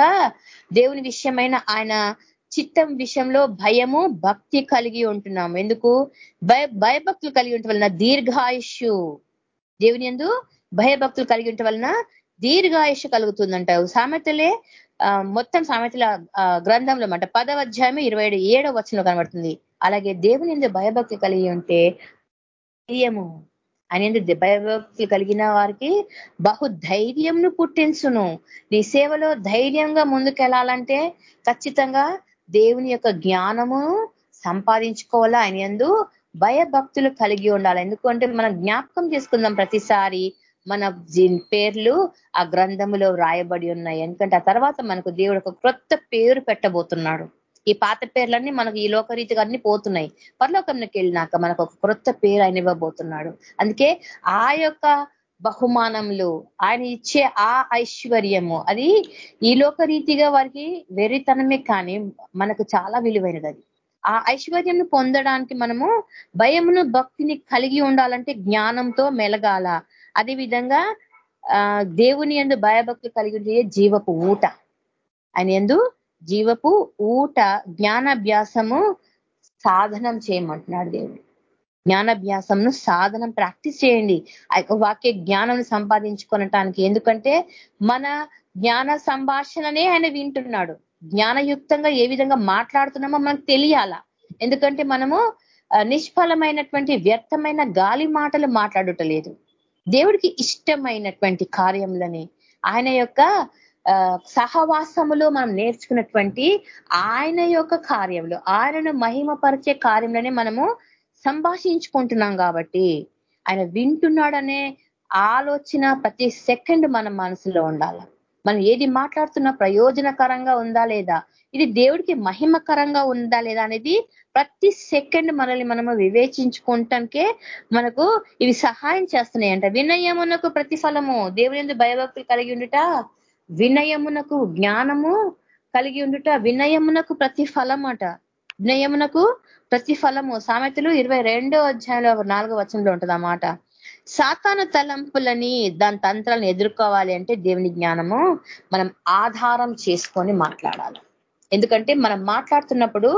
దేవుని విషయమైన ఆయన చిత్తం విషయంలో భయము భక్తి కలిగి ఉంటున్నాము. ఎందుకు? భయ భయభక్తులు కలిగి ఉండటం వలన దీర్ఘాయుషు. దేవుని ఎందు భయభక్తులు కలిగి ఉండటం వలన దీర్ఘాయుష కలుగుతుందంట. సామెతలే మొత్తం సామెతల గ్రంథంలో మాట పదవ అధ్యాయం ఇరవై ఏడు ఏడవ వచనంలో కనబడుతుంది. అలాగే దేవుని ఎందు భయభక్తి కలిగి ఉంటే ధైర్యము ఆయన భయభక్తులు కలిగిన వారికి బహు ధైర్యంను పుట్టించును. నీ సేవలో ధైర్యంగా ముందుకెళ్ళాలంటే ఖచ్చితంగా దేవుని యొక్క జ్ఞానము సంపాదించుకోవాలా? ఆయన ఎందు భయభక్తులు కలిగి ఉండాలి. ఎందుకంటే మనం జ్ఞాపకం చేసుకుందాం ప్రతిసారి మన పేర్లు ఆ గ్రంథములో రాయబడి ఉన్నాయి. ఎందుకంటే ఆ తర్వాత మనకు దేవుడు ఒక క్రొత్త పేరు పెట్టబోతున్నాడు. ఈ పాత పేర్లన్నీ మనకు ఈ లోకరీతిగా అన్ని పోతున్నాయి. పరలోకంలోకి వెళ్ళినాక మనకు ఒక క్రొత్త పేరు ఆయన ఇవ్వబోతున్నాడు. అందుకే ఆ యొక్క బహుమానంలో ఆయన ఇచ్చే ఆ ఐశ్వర్యము అది ఈ లోకరీతిగా వారికి వెరితనమే కానీ మనకు చాలా విలువైనది అది. ఆ ఐశ్వర్యం పొందడానికి మనము భయమును భక్తిని కలిగి ఉండాలంటే జ్ఞానంతో మెలగాల. అదే విధంగా దేవుని ఎందు భయభక్తులు కలిగి ఉండే జీవపు ఊట. ఆయన ఎందు జీవపు ఊట జ్ఞానాభ్యాసము సాధనం చేయమంటున్నాడు దేవుడు. జ్ఞానాభ్యాసంను సాధనం ప్రాక్టీస్ చేయండి. ఆ యొక్క వాక్య జ్ఞానం సంపాదించుకొనటానికి. ఎందుకంటే మన జ్ఞాన సంభాషణనే ఆయన వింటున్నాడు. జ్ఞానయుక్తంగా ఏ విధంగా మాట్లాడుతున్నామో మనకు తెలియాల? ఎందుకంటే మనము నిష్ఫలమైనటువంటి వ్యర్థమైన గాలి మాటలు మాట్లాడటలేదు. దేవుడికి ఇష్టమైనటువంటి కార్యములని ఆయన యొక్క సహవాసములో మనం నేర్చుకున్నటువంటి ఆయన యొక్క కార్యంలో ఆయనను మహిమపరిచే కార్యంలోనే మనము సంభాషించుకుంటున్నాం కాబట్టి ఆయన వింటున్నాడనే ఆలోచన ప్రతి సెకండ్ మన మనసులో ఉండాల. మనం ఏది మాట్లాడుతున్నా ప్రయోజనకరంగా ఉందా లేదా ఇది దేవుడికి మహిమకరంగా ఉందా లేదా అనేది ప్రతి సెకండ్ మనల్ని మనము వివేచించుకుంటానికే మనకు ఇవి సహాయం చేస్తున్నాయంట. వినయమునకు ప్రతిఫలము. దేవుని భయభక్తులు కలిగి ఉండుట వినయమునకు జ్ఞానము కలిగి ఉండుట వినయమునకు ప్రతిఫలం అట వినయమునకు ప్రతిఫలము. సామెతలు ఇరవై రెండో అధ్యాయంలో నాలుగో వచనంలో ఉంటుంది మాట సాతాను తలంపులని దాని తంత్రాలను ఎదుర్కోవాలి అంటే దేవుని జ్ఞానము మనం ఆధారం చేసుకొని మాట్లాడాలి. ఎందుకంటే మనం మాట్లాడుతున్నప్పుడు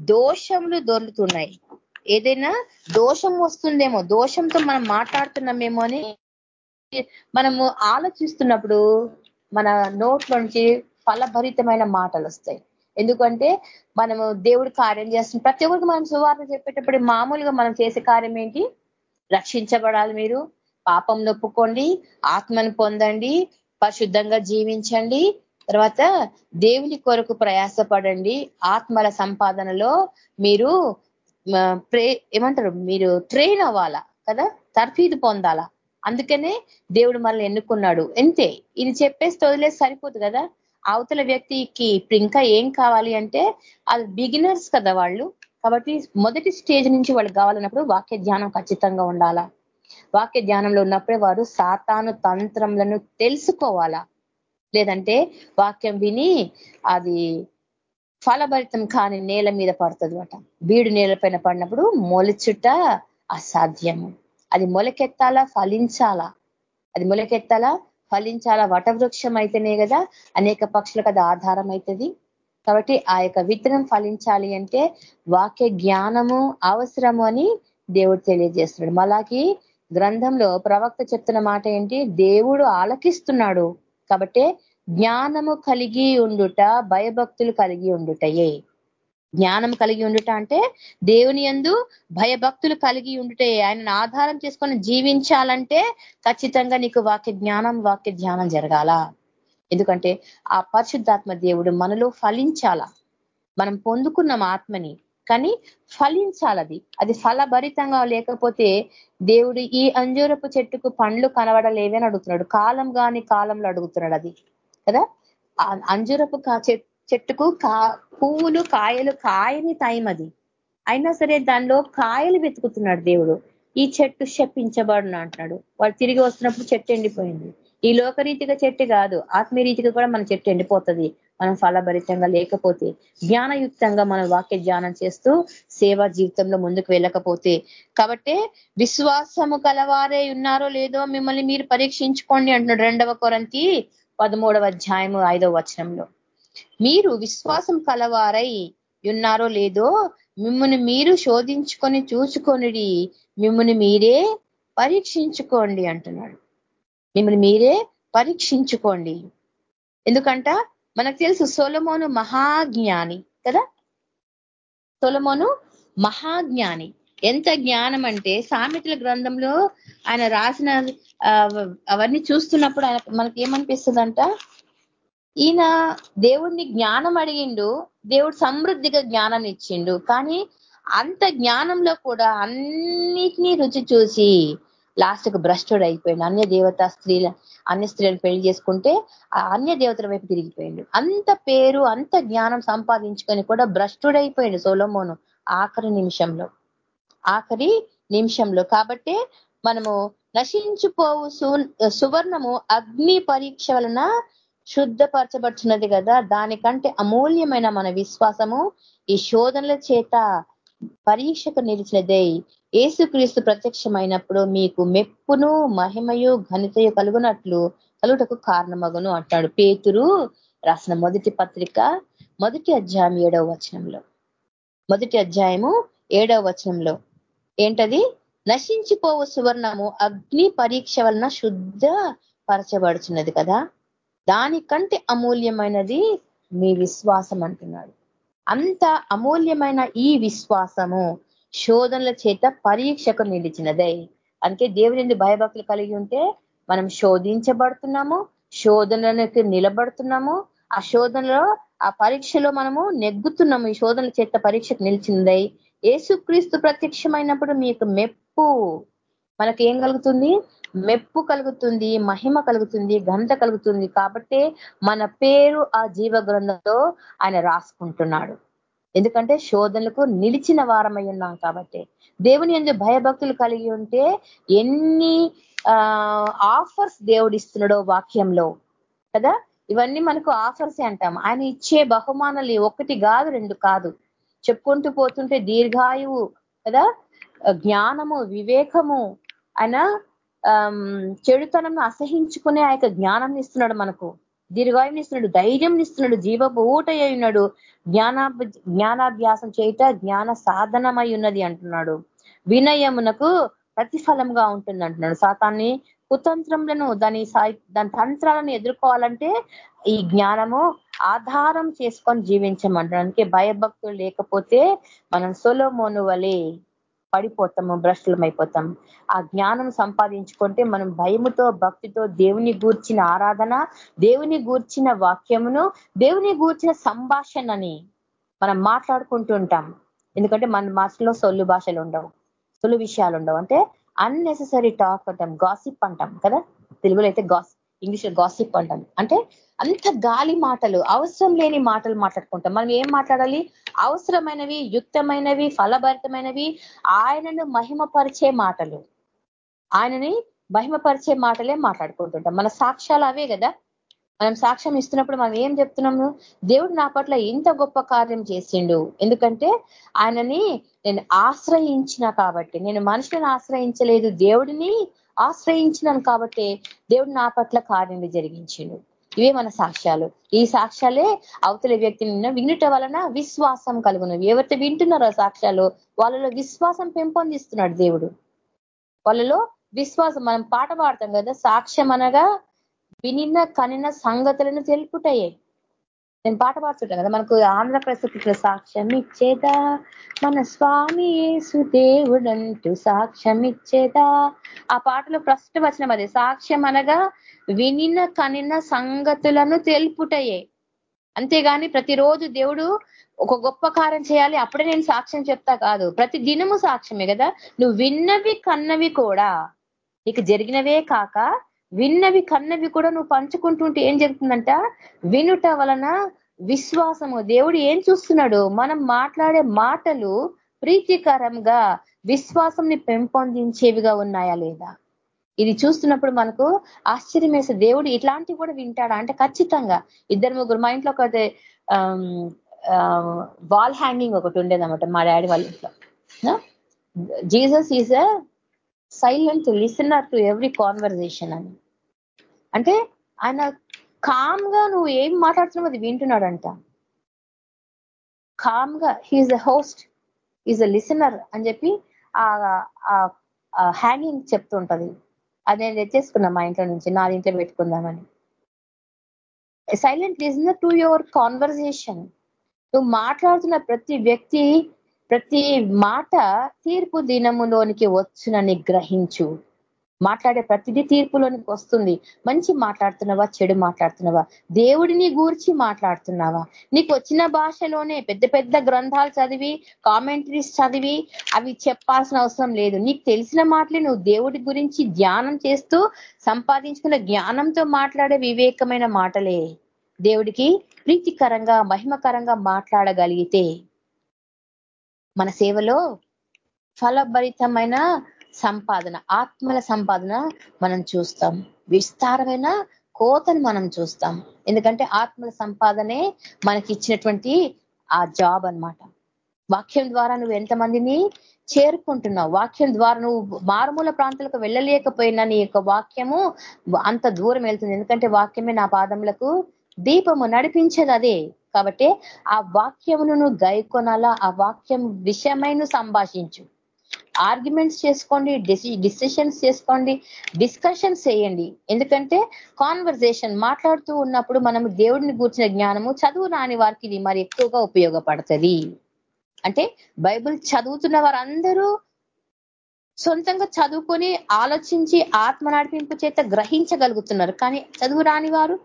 దోషములు దొర్లుతున్నాయి. ఏదైనా దోషం వస్తుందేమో దోషంతో మనం మాట్లాడుతున్నామేమో అని మనము ఆలోచిస్తున్నప్పుడు మన నోట్లోంచి ఫలభరితమైన మాటలు వస్తాయి. ఎందుకంటే మనము దేవుడు కార్యం చేస్తుంది ప్రతి ఒక్కరికి మనం సువార్త చెప్పేటప్పుడు మామూలుగా మనం చేసే కార్యం ఏంటి? రక్షించబడాలి మీరు. పాపం నొప్పుకోండి ఆత్మను పొందండి పరిశుద్ధంగా జీవించండి. తర్వాత దేవుని కొరకు ప్రయాసపడండి. ఆత్మల సంపాదనలో మీరు ప్రే ఏమంటారు? మీరు ట్రైన్ అవ్వాలా కదా? తర్ఫీదు పొందాలా? అందుకనే దేవుడు మనల్ని ఎన్నుకున్నాడు. అంతే ఇది చెప్పేసి వదిలేసి సరిపోదు కదా? అవతల వ్యక్తికి ఇంకా ఏం కావాలి అంటే అది బిగినర్స్ కదా వాళ్ళు. కాబట్టి మొదటి స్టేజ్ నుంచి వాళ్ళు కావాలన్నప్పుడు వాక్య ధ్యానం ఖచ్చితంగా ఉండాలా? వాక్య ధ్యానంలో ఉన్నప్పుడే వారు సాతాను తంత్రములను తెలుసుకోవాలా? లేదంటే వాక్యం విని అది ఫలభరితం కాని నేల మీద పడుతుంది అట బీడు నేల పైన పడినప్పుడు మొలచుట అసాధ్యము. అది మొలకెత్తాలా ఫలించాలా? అది మొలకెత్తాలా ఫలించాలా? వటవృక్షం అయితేనే కదా అనేక పక్షులకు అది ఆధారం అవుతుంది కాబట్టి ఆ యొక్క విత్తనం ఫలించాలి అంటే వాక్య జ్ఞానము అవసరము అని దేవుడు తెలియజేస్తున్నాడు. మలాకి గ్రంథంలో ప్రవక్త చెప్తున్న మాట ఏంటి? దేవుడు ఆలకిస్తున్నాడు కాబట్టి జ్ఞానము కలిగి ఉండుట భయభక్తులు కలిగి ఉండుటయే. జ్ఞానం కలిగి ఉండుట అంటే దేవుని ఎందు భయభక్తులు కలిగి ఉండుటే ఆయనను ఆధారం చేసుకొని జీవించాలంటే ఖచ్చితంగా నీకు వాక్య జ్ఞానం వాక్య ధ్యానం జరగాల. ఎందుకంటే ఆ పరిశుద్ధాత్మ దేవుడు మనలో ఫలించాల. మనం పొందుకున్నాం ఆత్మని కానీ ఫలించాలది. అది ఫలభరితంగా లేకపోతే దేవుడు ఈ అంజూరపు చెట్టుకు పండ్లు కనబడలేవని అడుగుతున్నాడు. కాలం కాని కాలంలో అడుగుతున్నాడు అది. కదా? అంజూరపు చెట్టు చెట్టుకు కా పువ్వులు కాయలు కాయని టైం అది. అయినా సరే దానిలో కాయలు వెతుకుతున్నాడు దేవుడు. ఈ చెట్టు శప్పించబడును అంటున్నాడు. వాడు తిరిగి వస్తున్నప్పుడు చెట్టు ఎండిపోయింది. ఈ లోకరీతిగా చెట్టు కాదు ఆత్మీయరీతిగా కూడా మన చెట్టు ఎండిపోతుంది. మనం ఫలభరితంగా లేకపోతే జ్ఞానయుక్తంగా మనం వాక్య ధ్యానం చేస్తూ సేవా జీవితంలో ముందుకు వెళ్ళకపోతే. కాబట్టి విశ్వాసము కలవారే ఉన్నారో లేదో మిమ్మల్ని మీరు పరీక్షించుకోండి అంటున్నాడు రెండవ కొరంతి పదమూడవ అధ్యాయము ఐదవ వచనంలో. మీరు విశ్వాసం కలవారై ఉన్నారో లేదో మిమ్మల్ని మీరు శోధించుకొని చూచుకొనిడి మిమ్మల్ని మీరే పరీక్షించుకోండి అంటున్నాడు. మిమ్మల్ని మీరే పరీక్షించుకోండి. ఎందుకంట? మనకు తెలుసు సొలమోను మహాజ్ఞాని కదా? సొలమోను మహాజ్ఞాని. ఎంత జ్ఞానం అంటే సామెతల గ్రంథంలో ఆయన రాసిన అవన్నీ చూస్తున్నప్పుడు ఆయన మనకి ఏమనిపిస్తుందంట ఈయన దేవుడిని జ్ఞానం అడిగిండు దేవుడు సమృద్ధిగా జ్ఞానాన్ని ఇచ్చిండు. కానీ అంత జ్ఞానంలో కూడా అన్నిటినీ రుచి చూసి లాస్ట్కు భ్రష్టుడు అయిపోయింది అన్య దేవత స్త్రీల అన్య స్త్రీలను పెళ్ళి చేసుకుంటే ఆ అన్య దేవతల వైపు తిరిగిపోయిండు. అంత పేరు అంత జ్ఞానం సంపాదించుకొని కూడా భ్రష్టుడైపోయిండు సోలమోను ఆఖరి నిమిషంలో. ఆఖరి నిమిషంలో. కాబట్టి మనము నశించిపోవు సువర్ణము అగ్ని పరీక్ష వలన శుద్ధపరచబడుచున్నది కదా దానికంటే అమూల్యమైన మన విశ్వాసము ఈ శోధనల చేత పరీక్షకు నిలిచినదే. ఏసుక్రీస్తు ప్రత్యక్షమైనప్పుడు మీకు మెప్పును మహిమయు ఘనతయు కలుగునట్లు కలుగుటకు కారణమగును అంటాడు పేతురు రాసిన మొదటి పత్రిక మొదటి అధ్యాయం ఏడవ వచనంలో. మొదటి అధ్యాయము ఏడవ వచనంలో. ఏంటది? నశించిపోవు సువర్ణము అగ్ని పరీక్ష వలన శుద్ధ పరచబడుచున్నది కదా. దానికంటే అమూల్యమైనది మీ విశ్వాసం అంటున్నాడు. అంత అమూల్యమైన ఈ విశ్వాసము శోధనల చేత పరీక్షకు నిలిచినదే. అందుకే దేవుని భయభక్తులు కలిగి ఉంటే మనం శోధించబడుతున్నాము శోధనలకు నిలబడుతున్నాము ఆ శోధనలో ఆ పరీక్షలో మనము నెగ్గుతున్నాము ఈ శోధనల చేత పరీక్షకు నిలిచిందై ఏసుక్రీస్తు ప్రత్యక్షమైనప్పుడు మీకు మెప్పు మనకి ఏం కలుగుతుంది? మెప్పు కలుగుతుంది మహిమ కలుగుతుంది ఘనత కలుగుతుంది. కాబట్టి మన పేరు ఆ జీవ గ్రంథంలో ఆయన రాసుకుంటున్నాడు. ఎందుకంటే శోధనలకు నిలిచిన వారమై ఉన్నాం కాబట్టి. దేవుని ఎందు భయభక్తులు కలిగి ఉంటే ఎన్ని ఆఫర్స్ దేవుడు ఇస్తున్నాడో వాక్యంలో. కదా? ఇవన్నీ మనకు ఆఫర్స్ అంటాం. ఆయన ఇచ్చే బహుమానాలు ఒకటి కాదు రెండు కాదు. చెప్పుకుంటూ పోతుంటే దీర్ఘాయువు కదా? జ్ఞానము వివేకము ఆయన చెడుతనం అసహించుకునే ఆ యొక్క జ్ఞానం ఇస్తున్నాడు మనకు. దీర్ఘాయుని ఇస్తున్నాడు ధైర్యం ఇస్తున్నాడు జీవపు ఊట ఉన్నాడు జ్ఞానా జ్ఞానాభ్యాసం చేయట జ్ఞాన సాధనమై ఉన్నది అంటున్నాడు. వినయమునకు ప్రతిఫలంగా ఉంటుంది అంటున్నాడు. సాతాన్ని కుతంత్రములను దాని దాని తంత్రాలను ఎదుర్కోవాలంటే ఈ జ్ఞానము ఆధారం చేసుకొని జీవించమంటానికి భయభక్తులు లేకపోతే మనం సొలోమోను వలె పడిపోతాము భ్రష్టులమైపోతాం ఆ జ్ఞానం సంపాదించుకుంటే మనం భయముతో భక్తితో దేవుని గూర్చిన ఆరాధన దేవుని గూర్చిన వాక్యమును దేవుని గూర్చిన సంభాషణని మనం మాట్లాడుకుంటూ ఉంటాం. ఎందుకంటే మన మాటలో సొల్లు భాషలు ఉండవు సొల్లు విషయాలు ఉండవు. అంటే అన్నెసెసరీ టాక్ అంటాం గాసిప్ అంటాం కదా? తెలుగులో అయితే గాస్ ఇంగ్లీష్లో గాసిప్ అంటాం. అంటే అంత గాలి మాటలు అవసరం లేని మాటలు మాట్లాడుకుంటాం. మనం ఏం మాట్లాడాలి? అవసరమైనవి యుక్తమైనవి ఫలభరితమైనవి ఆయనను మహిమపరిచే మాటలు. ఆయనని మహిమపరిచే మాటలే మాట్లాడుకుంటుంటాం. మన సాక్ష్యాలు అవే కదా. మనం సాక్ష్యం ఇస్తున్నప్పుడు మనం ఏం చెప్తున్నాము? దేవుడు నా పట్ల ఇంత గొప్ప కార్యం చేసిండు. ఎందుకంటే ఆయనని నేను ఆశ్రయించిన కాబట్టి నేను మనుషులను ఆశ్రయించలేదు దేవుడిని ఆశ్రయించినాను కాబట్టి దేవుడు నా పట్ల కార్యం జరిగించిండు. ఇవే మన సాక్ష్యాలు. ఈ సాక్ష్యాలే అవతల వ్యక్తిని వినుట వలన విశ్వాసం కలుగునవి. ఎవరితో వింటున్నారో సాక్ష్యాలు? వాళ్ళలో విశ్వాసం పెంపొందిస్తున్నాడు దేవుడు. వాళ్ళలో విశ్వాసం మనం పాట పాడతాం కదా సాక్ష్యం అనగా వినిన కనిన సంగతులను తెలుపుటయే. నేను పాట పాడుతుంటాను కదా మనకు ఆంధ్రప్రదేశ్ సాక్ష్యం ఇచ్చేదా మన స్వామి దేవుడంటూ సాక్ష్యం ఇచ్చేదా ఆ పాటలో ఫస్ట్ వచ్చిన మరి సాక్ష్యం అనగా వినిన కనిన సంగతులను తెలుపుటయే. అంతేగాని ప్రతిరోజు దేవుడు ఒక గొప్ప కార్యం చేయాలి అప్పుడే నేను సాక్ష్యం చెప్తా కాదు. ప్రతి దినము సాక్ష్యమే కదా. నువ్వు విన్నవి కన్నవి కూడా. నీకు జరిగినవే కాక విన్నవి కన్నవి కూడా నువ్వు పంచుకుంటుంటే ఏం జరుగుతుందంట? వినుట వలన విశ్వాసము. దేవుడు ఏం చూస్తున్నాడు? మనం మాట్లాడే మాటలు ప్రీతికరంగా విశ్వాసంని పెంపొందించేవిగా ఉన్నాయా లేదా? ఇది చూస్తున్నప్పుడు మనకు ఆశ్చర్యం వేసే దేవుడు ఇట్లాంటివి కూడా వింటాడా? అంటే ఖచ్చితంగా. ఇద్దరు ముగ్గురు మా ఇంట్లో ఒక వాల్ హ్యాంగింగ్ ఒకటి ఉండేదన్నమాట మా డాడీ వాళ్ళ ఇంట్లో. Jesus is a silent listener to every conversation అని. అంటే ఆయన కామ్గా నువ్వు ఏం మాట్లాడుతున్నావు అది వింటున్నాడంట. కామ్గా he is a host is a listener అని చెప్పి ఆ హ్యాంగింగ్ చెప్తుంటది. అది నేను తెచ్చేసుకున్నా మా ఇంట్లో నుంచి నా ఇంట్లో పెట్టుకుందామని. Silent listener to your conversation నువ్వు మాట్లాడుతున్న ప్రతి వ్యక్తి ప్రతి మాట తీర్పు దినములోనికి వచ్చునని గ్రహించు. మాట్లాడే ప్రతిదీ తీర్పులోనికి వస్తుంది. మంచి మాట్లాడుతున్నావా చెడు మాట్లాడుతున్నావా? దేవుడిని గూర్చి మాట్లాడుతున్నావా? నీకు వచ్చిన భాషలోనే పెద్ద పెద్ద గ్రంథాలు చదివి కామెంటరీస్ చదివి అవి చెప్పాల్సిన అవసరం లేదు. నీకు తెలిసిన మాటలే నువ్వు దేవుడి గురించి ధ్యానం చేస్తూ సంపాదించుకున్న జ్ఞానంతో మాట్లాడే వివేకమైన మాటలే. దేవుడికి ప్రీతికరంగా మహిమకరంగా మాట్లాడగలిగితే మన సేవలో ఫలభరితమైన సంపాదన ఆత్మల సంపాదన మనం చూస్తాం. విస్తారమైన కోతను మనం చూస్తాం. ఎందుకంటే ఆత్మల సంపాదనే మనకి ఇచ్చినటువంటి ఆ జాబ్ అనమాట వాక్యం ద్వారా నువ్వు ఎంతమందిని చేరుకుంటున్నావు? వాక్యం ద్వారా నువ్వు మారుమూల ప్రాంతాలకు వెళ్ళలేకపోయినా నీ యొక్క వాక్యము అంత దూరం వెళ్తుంది. ఎందుకంటే వాక్యమే నా పాదములకు దీపము నడిపించేది అదే. కాబట్టి ఆ వాక్యమును నువ్వు గైకొనాలా? ఆ వాక్యం విషయమైన సంభాషించు. ఆర్గ్యుమెంట్స్ చేసుకోండి డిసిషన్స్ చేసుకోండి డిస్కషన్స్ చేయండి. ఎందుకంటే కాన్వర్జేషన్ మాట్లాడుతూ ఉన్నప్పుడు మనము దేవుడిని కూర్చిన జ్ఞానము చదువు రాని వారికి ఇది మరి ఎక్కువగా ఉపయోగపడుతుంది. అంటే బైబుల్ చదువుతున్న వారందరూ సొంతంగా చదువుకొని ఆలోచించి ఆత్మ నడిపింపు చేత గ్రహించగలుగుతున్నారు. కానీ చదువు రాని వారు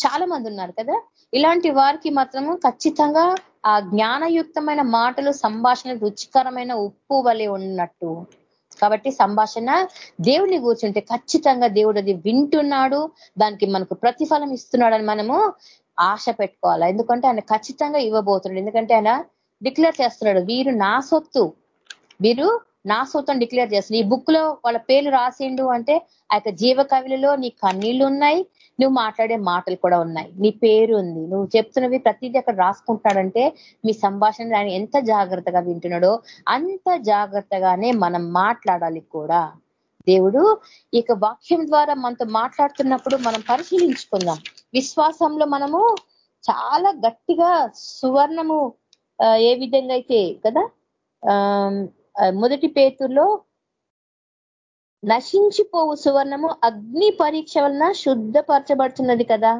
చాలా మంది ఉన్నారు కదా? ఇలాంటి వారికి మాత్రము ఖచ్చితంగా ఆ జ్ఞానయుక్తమైన మాటలు సంభాషణ రుచికరమైన ఉప్పు వలె ఉన్నట్టు. కాబట్టి సంభాషణ దేవుని కూర్చుంటే ఖచ్చితంగా దేవుడు అది వింటున్నాడు దానికి మనకు ప్రతిఫలం ఇస్తున్నాడని మనము ఆశ పెట్టుకోవాలి? ఎందుకంటే ఆయన ఖచ్చితంగా ఇవ్వబోతున్నాడు. ఎందుకంటే ఆయన డిక్లేర్ చేస్తున్నాడు వీరు నా సొత్తు. వీరు నా సొత్తుని డిక్లేర్ చేస్తున్నాడు ఈ బుక్లో వాళ్ళ పేర్లు రాసిండు అంటే ఆ యొక్క జీవ కవిలలో నీ కన్నీళ్ళు ఉన్నాయి నువ్వు మాట్లాడే మాటలు కూడా ఉన్నాయి. నీ పేరు ఉంది. నువ్వు చెప్తున్నవి ప్రతిదీ అక్కడ రాసుకుంటాడంటే మీ సంభాషణ ఆయన ఎంత జాగ్రత్తగా వింటున్నాడో అంత జాగ్రత్తగానే మనం మాట్లాడాలి కూడా. దేవుడు ఇక వాక్యం ద్వారా మనతో మాట్లాడుతున్నప్పుడు మనం పరిశీలించుకుందాం. విశ్వాసంలో మనము చాలా గట్టిగా సువర్ణము ఏ విధంగా అయితే కదా మొదటి పేతుల్లో నశించిపోవు సువర్ణము. అగ్ని పరీక్ష వలన శుద్ధపరచబడుతున్నది కదా.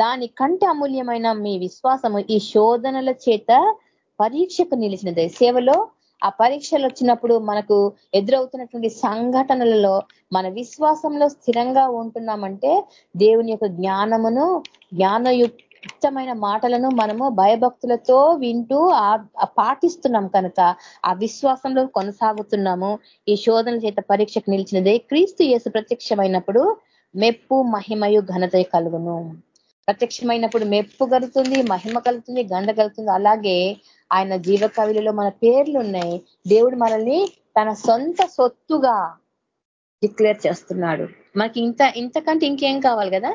దాని కంటే అమూల్యమైన మీ విశ్వాసము ఈ శోధనల చేత పరీక్షకు నిలిచినది. సేవలో ఆ పరీక్షలు వచ్చినప్పుడు మనకు ఎదురవుతున్నటువంటి సంఘటనలలో మన విశ్వాసంలో స్థిరంగా ఉంటున్నామంటే దేవుని యొక్క జ్ఞానమును ఇష్టమైన మాటలను మనము భయభక్తులతో వింటూ పాటిస్తున్నాం కనుక ఆ విశ్వాసంలో కొనసాగుతున్నాము. ఈ శోధన చేత పరీక్షకు నిలిచినదే క్రీస్తు యేసు ప్రత్యక్షమైనప్పుడు మెప్పు మహిమయు ఘనత కలుగును. ప్రత్యక్షమైనప్పుడు మెప్పు కలుగుతుంది మహిమ కలుగుతుంది గంధ కలుగుతుంది. అలాగే ఆయన జీవ కవిలలో మన పేర్లు ఉన్నాయి. దేవుడు మనల్ని తన సొంత సొత్తుగా డిక్లేర్ చేస్తున్నాడు. మనకి ఇంత ఇంతకంటే ఇంకేం కావాలి కదా?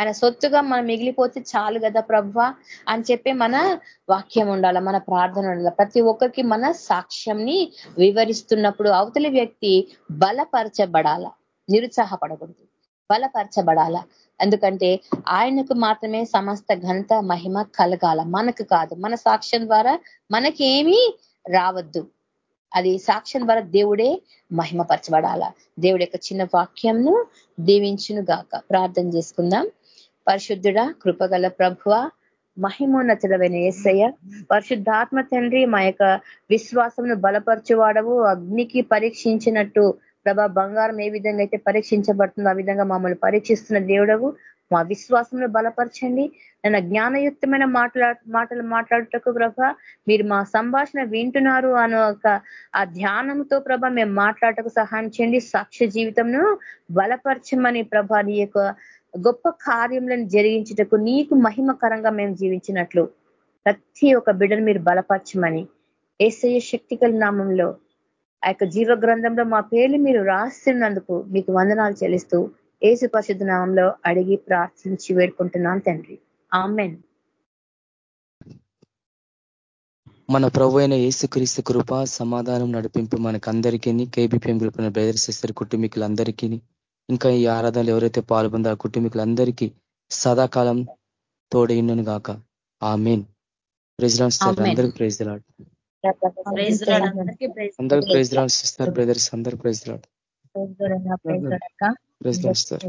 ఆయన సొత్తుగా మనం మిగిలిపోతే చాలు కదా ప్రవ్వ అని చెప్పి మన వాక్యం ఉండాల మన ప్రార్థన ఉండాలి. ప్రతి ఒక్కరికి మన సాక్ష్యంని వివరిస్తున్నప్పుడు అవతలి వ్యక్తి బలపరచబడాల నిరుత్సాహపడకూడదు. బలపరచబడాల. ఎందుకంటే ఆయనకు మాత్రమే సమస్త ఘనత మహిమ కలగాల. మనకు కాదు. మన సాక్ష్యం ద్వారా మనకేమీ రావద్దు. అది సాక్ష్యం ద్వారా దేవుడే మహిమపరచబడాల. దేవుడి యొక్క చిన్న వాక్యంను దీవించును గాక ప్రార్థన చేసుకుందాం. పరిశుద్ధుడ కృపగల ప్రభువ మహిమోన్నతుడమైన ఏసయ్య. పరిశుద్ధాత్మ తండ్రి మా యొక్క విశ్వాసంను బలపరచువాడవు. అగ్నికి పరీక్షించినట్టు ప్రభా బంగారం ఏ విధంగా అయితే పరీక్షించబడుతుందో ఆ విధంగా మమ్మల్ని పరీక్షిస్తున్న దేవుడవు. మా విశ్వాసంను బలపరచండి. నన్న జ్ఞానయుక్తమైన మాట్లా మాటలు మాట్లాడుటకు ప్రభ మీరు మా సంభాషణ వింటున్నారు అని ఒక ఆ ధ్యానంతో ప్రభ మేము మాట్లాడటకు సహాయం చేయండి. సాక్ష్య జీవితంను బలపరచమని ప్రభ నీ యొక్క గొప్ప కార్యములను జరిగించుటకు నీకు మహిమకరంగా మేము జీవించినట్లు ప్రతి ఒక్క బిడ్డను మీరు బలపరచమని ఏసయ శక్తికల నామంలో ఆ యొక్క జీవ గ్రంథంలో మా పేర్లు మీరు రాస్తున్నందుకు మీకు వందనాలు చెల్లిస్తూ ఏసు పరిశుద్ధ నామంలో అడిగి ప్రార్థించి వేడుకుంటున్నాను తండ్రి. ఆమెన్. మన ప్రభు అయిన ఏసుక్రీస్తు కృప సమాధానం నడిపింపు మనకందరికీ కేబీపీఎం గ్రూప్ బ్రదర్ సిస్టర్ కుటుంబీకులందరికీ ఇంకా ఈ ఆరాధనలు ఎవరైతే పాల్గొందో ఆ కుటుంబీకులందరికీ సదాకాలం తోడైనను గాక ఆ మెయిన్ ప్రెసిడెంట్ సార్ అందరికి ప్రైజ్ లాడ్ అందరు ప్రైజ్ లాడ్ సిస్టర్ బ్రదర్స్ అందరు ప్రైజ్ లాడ్ ప్రైజ్ సార్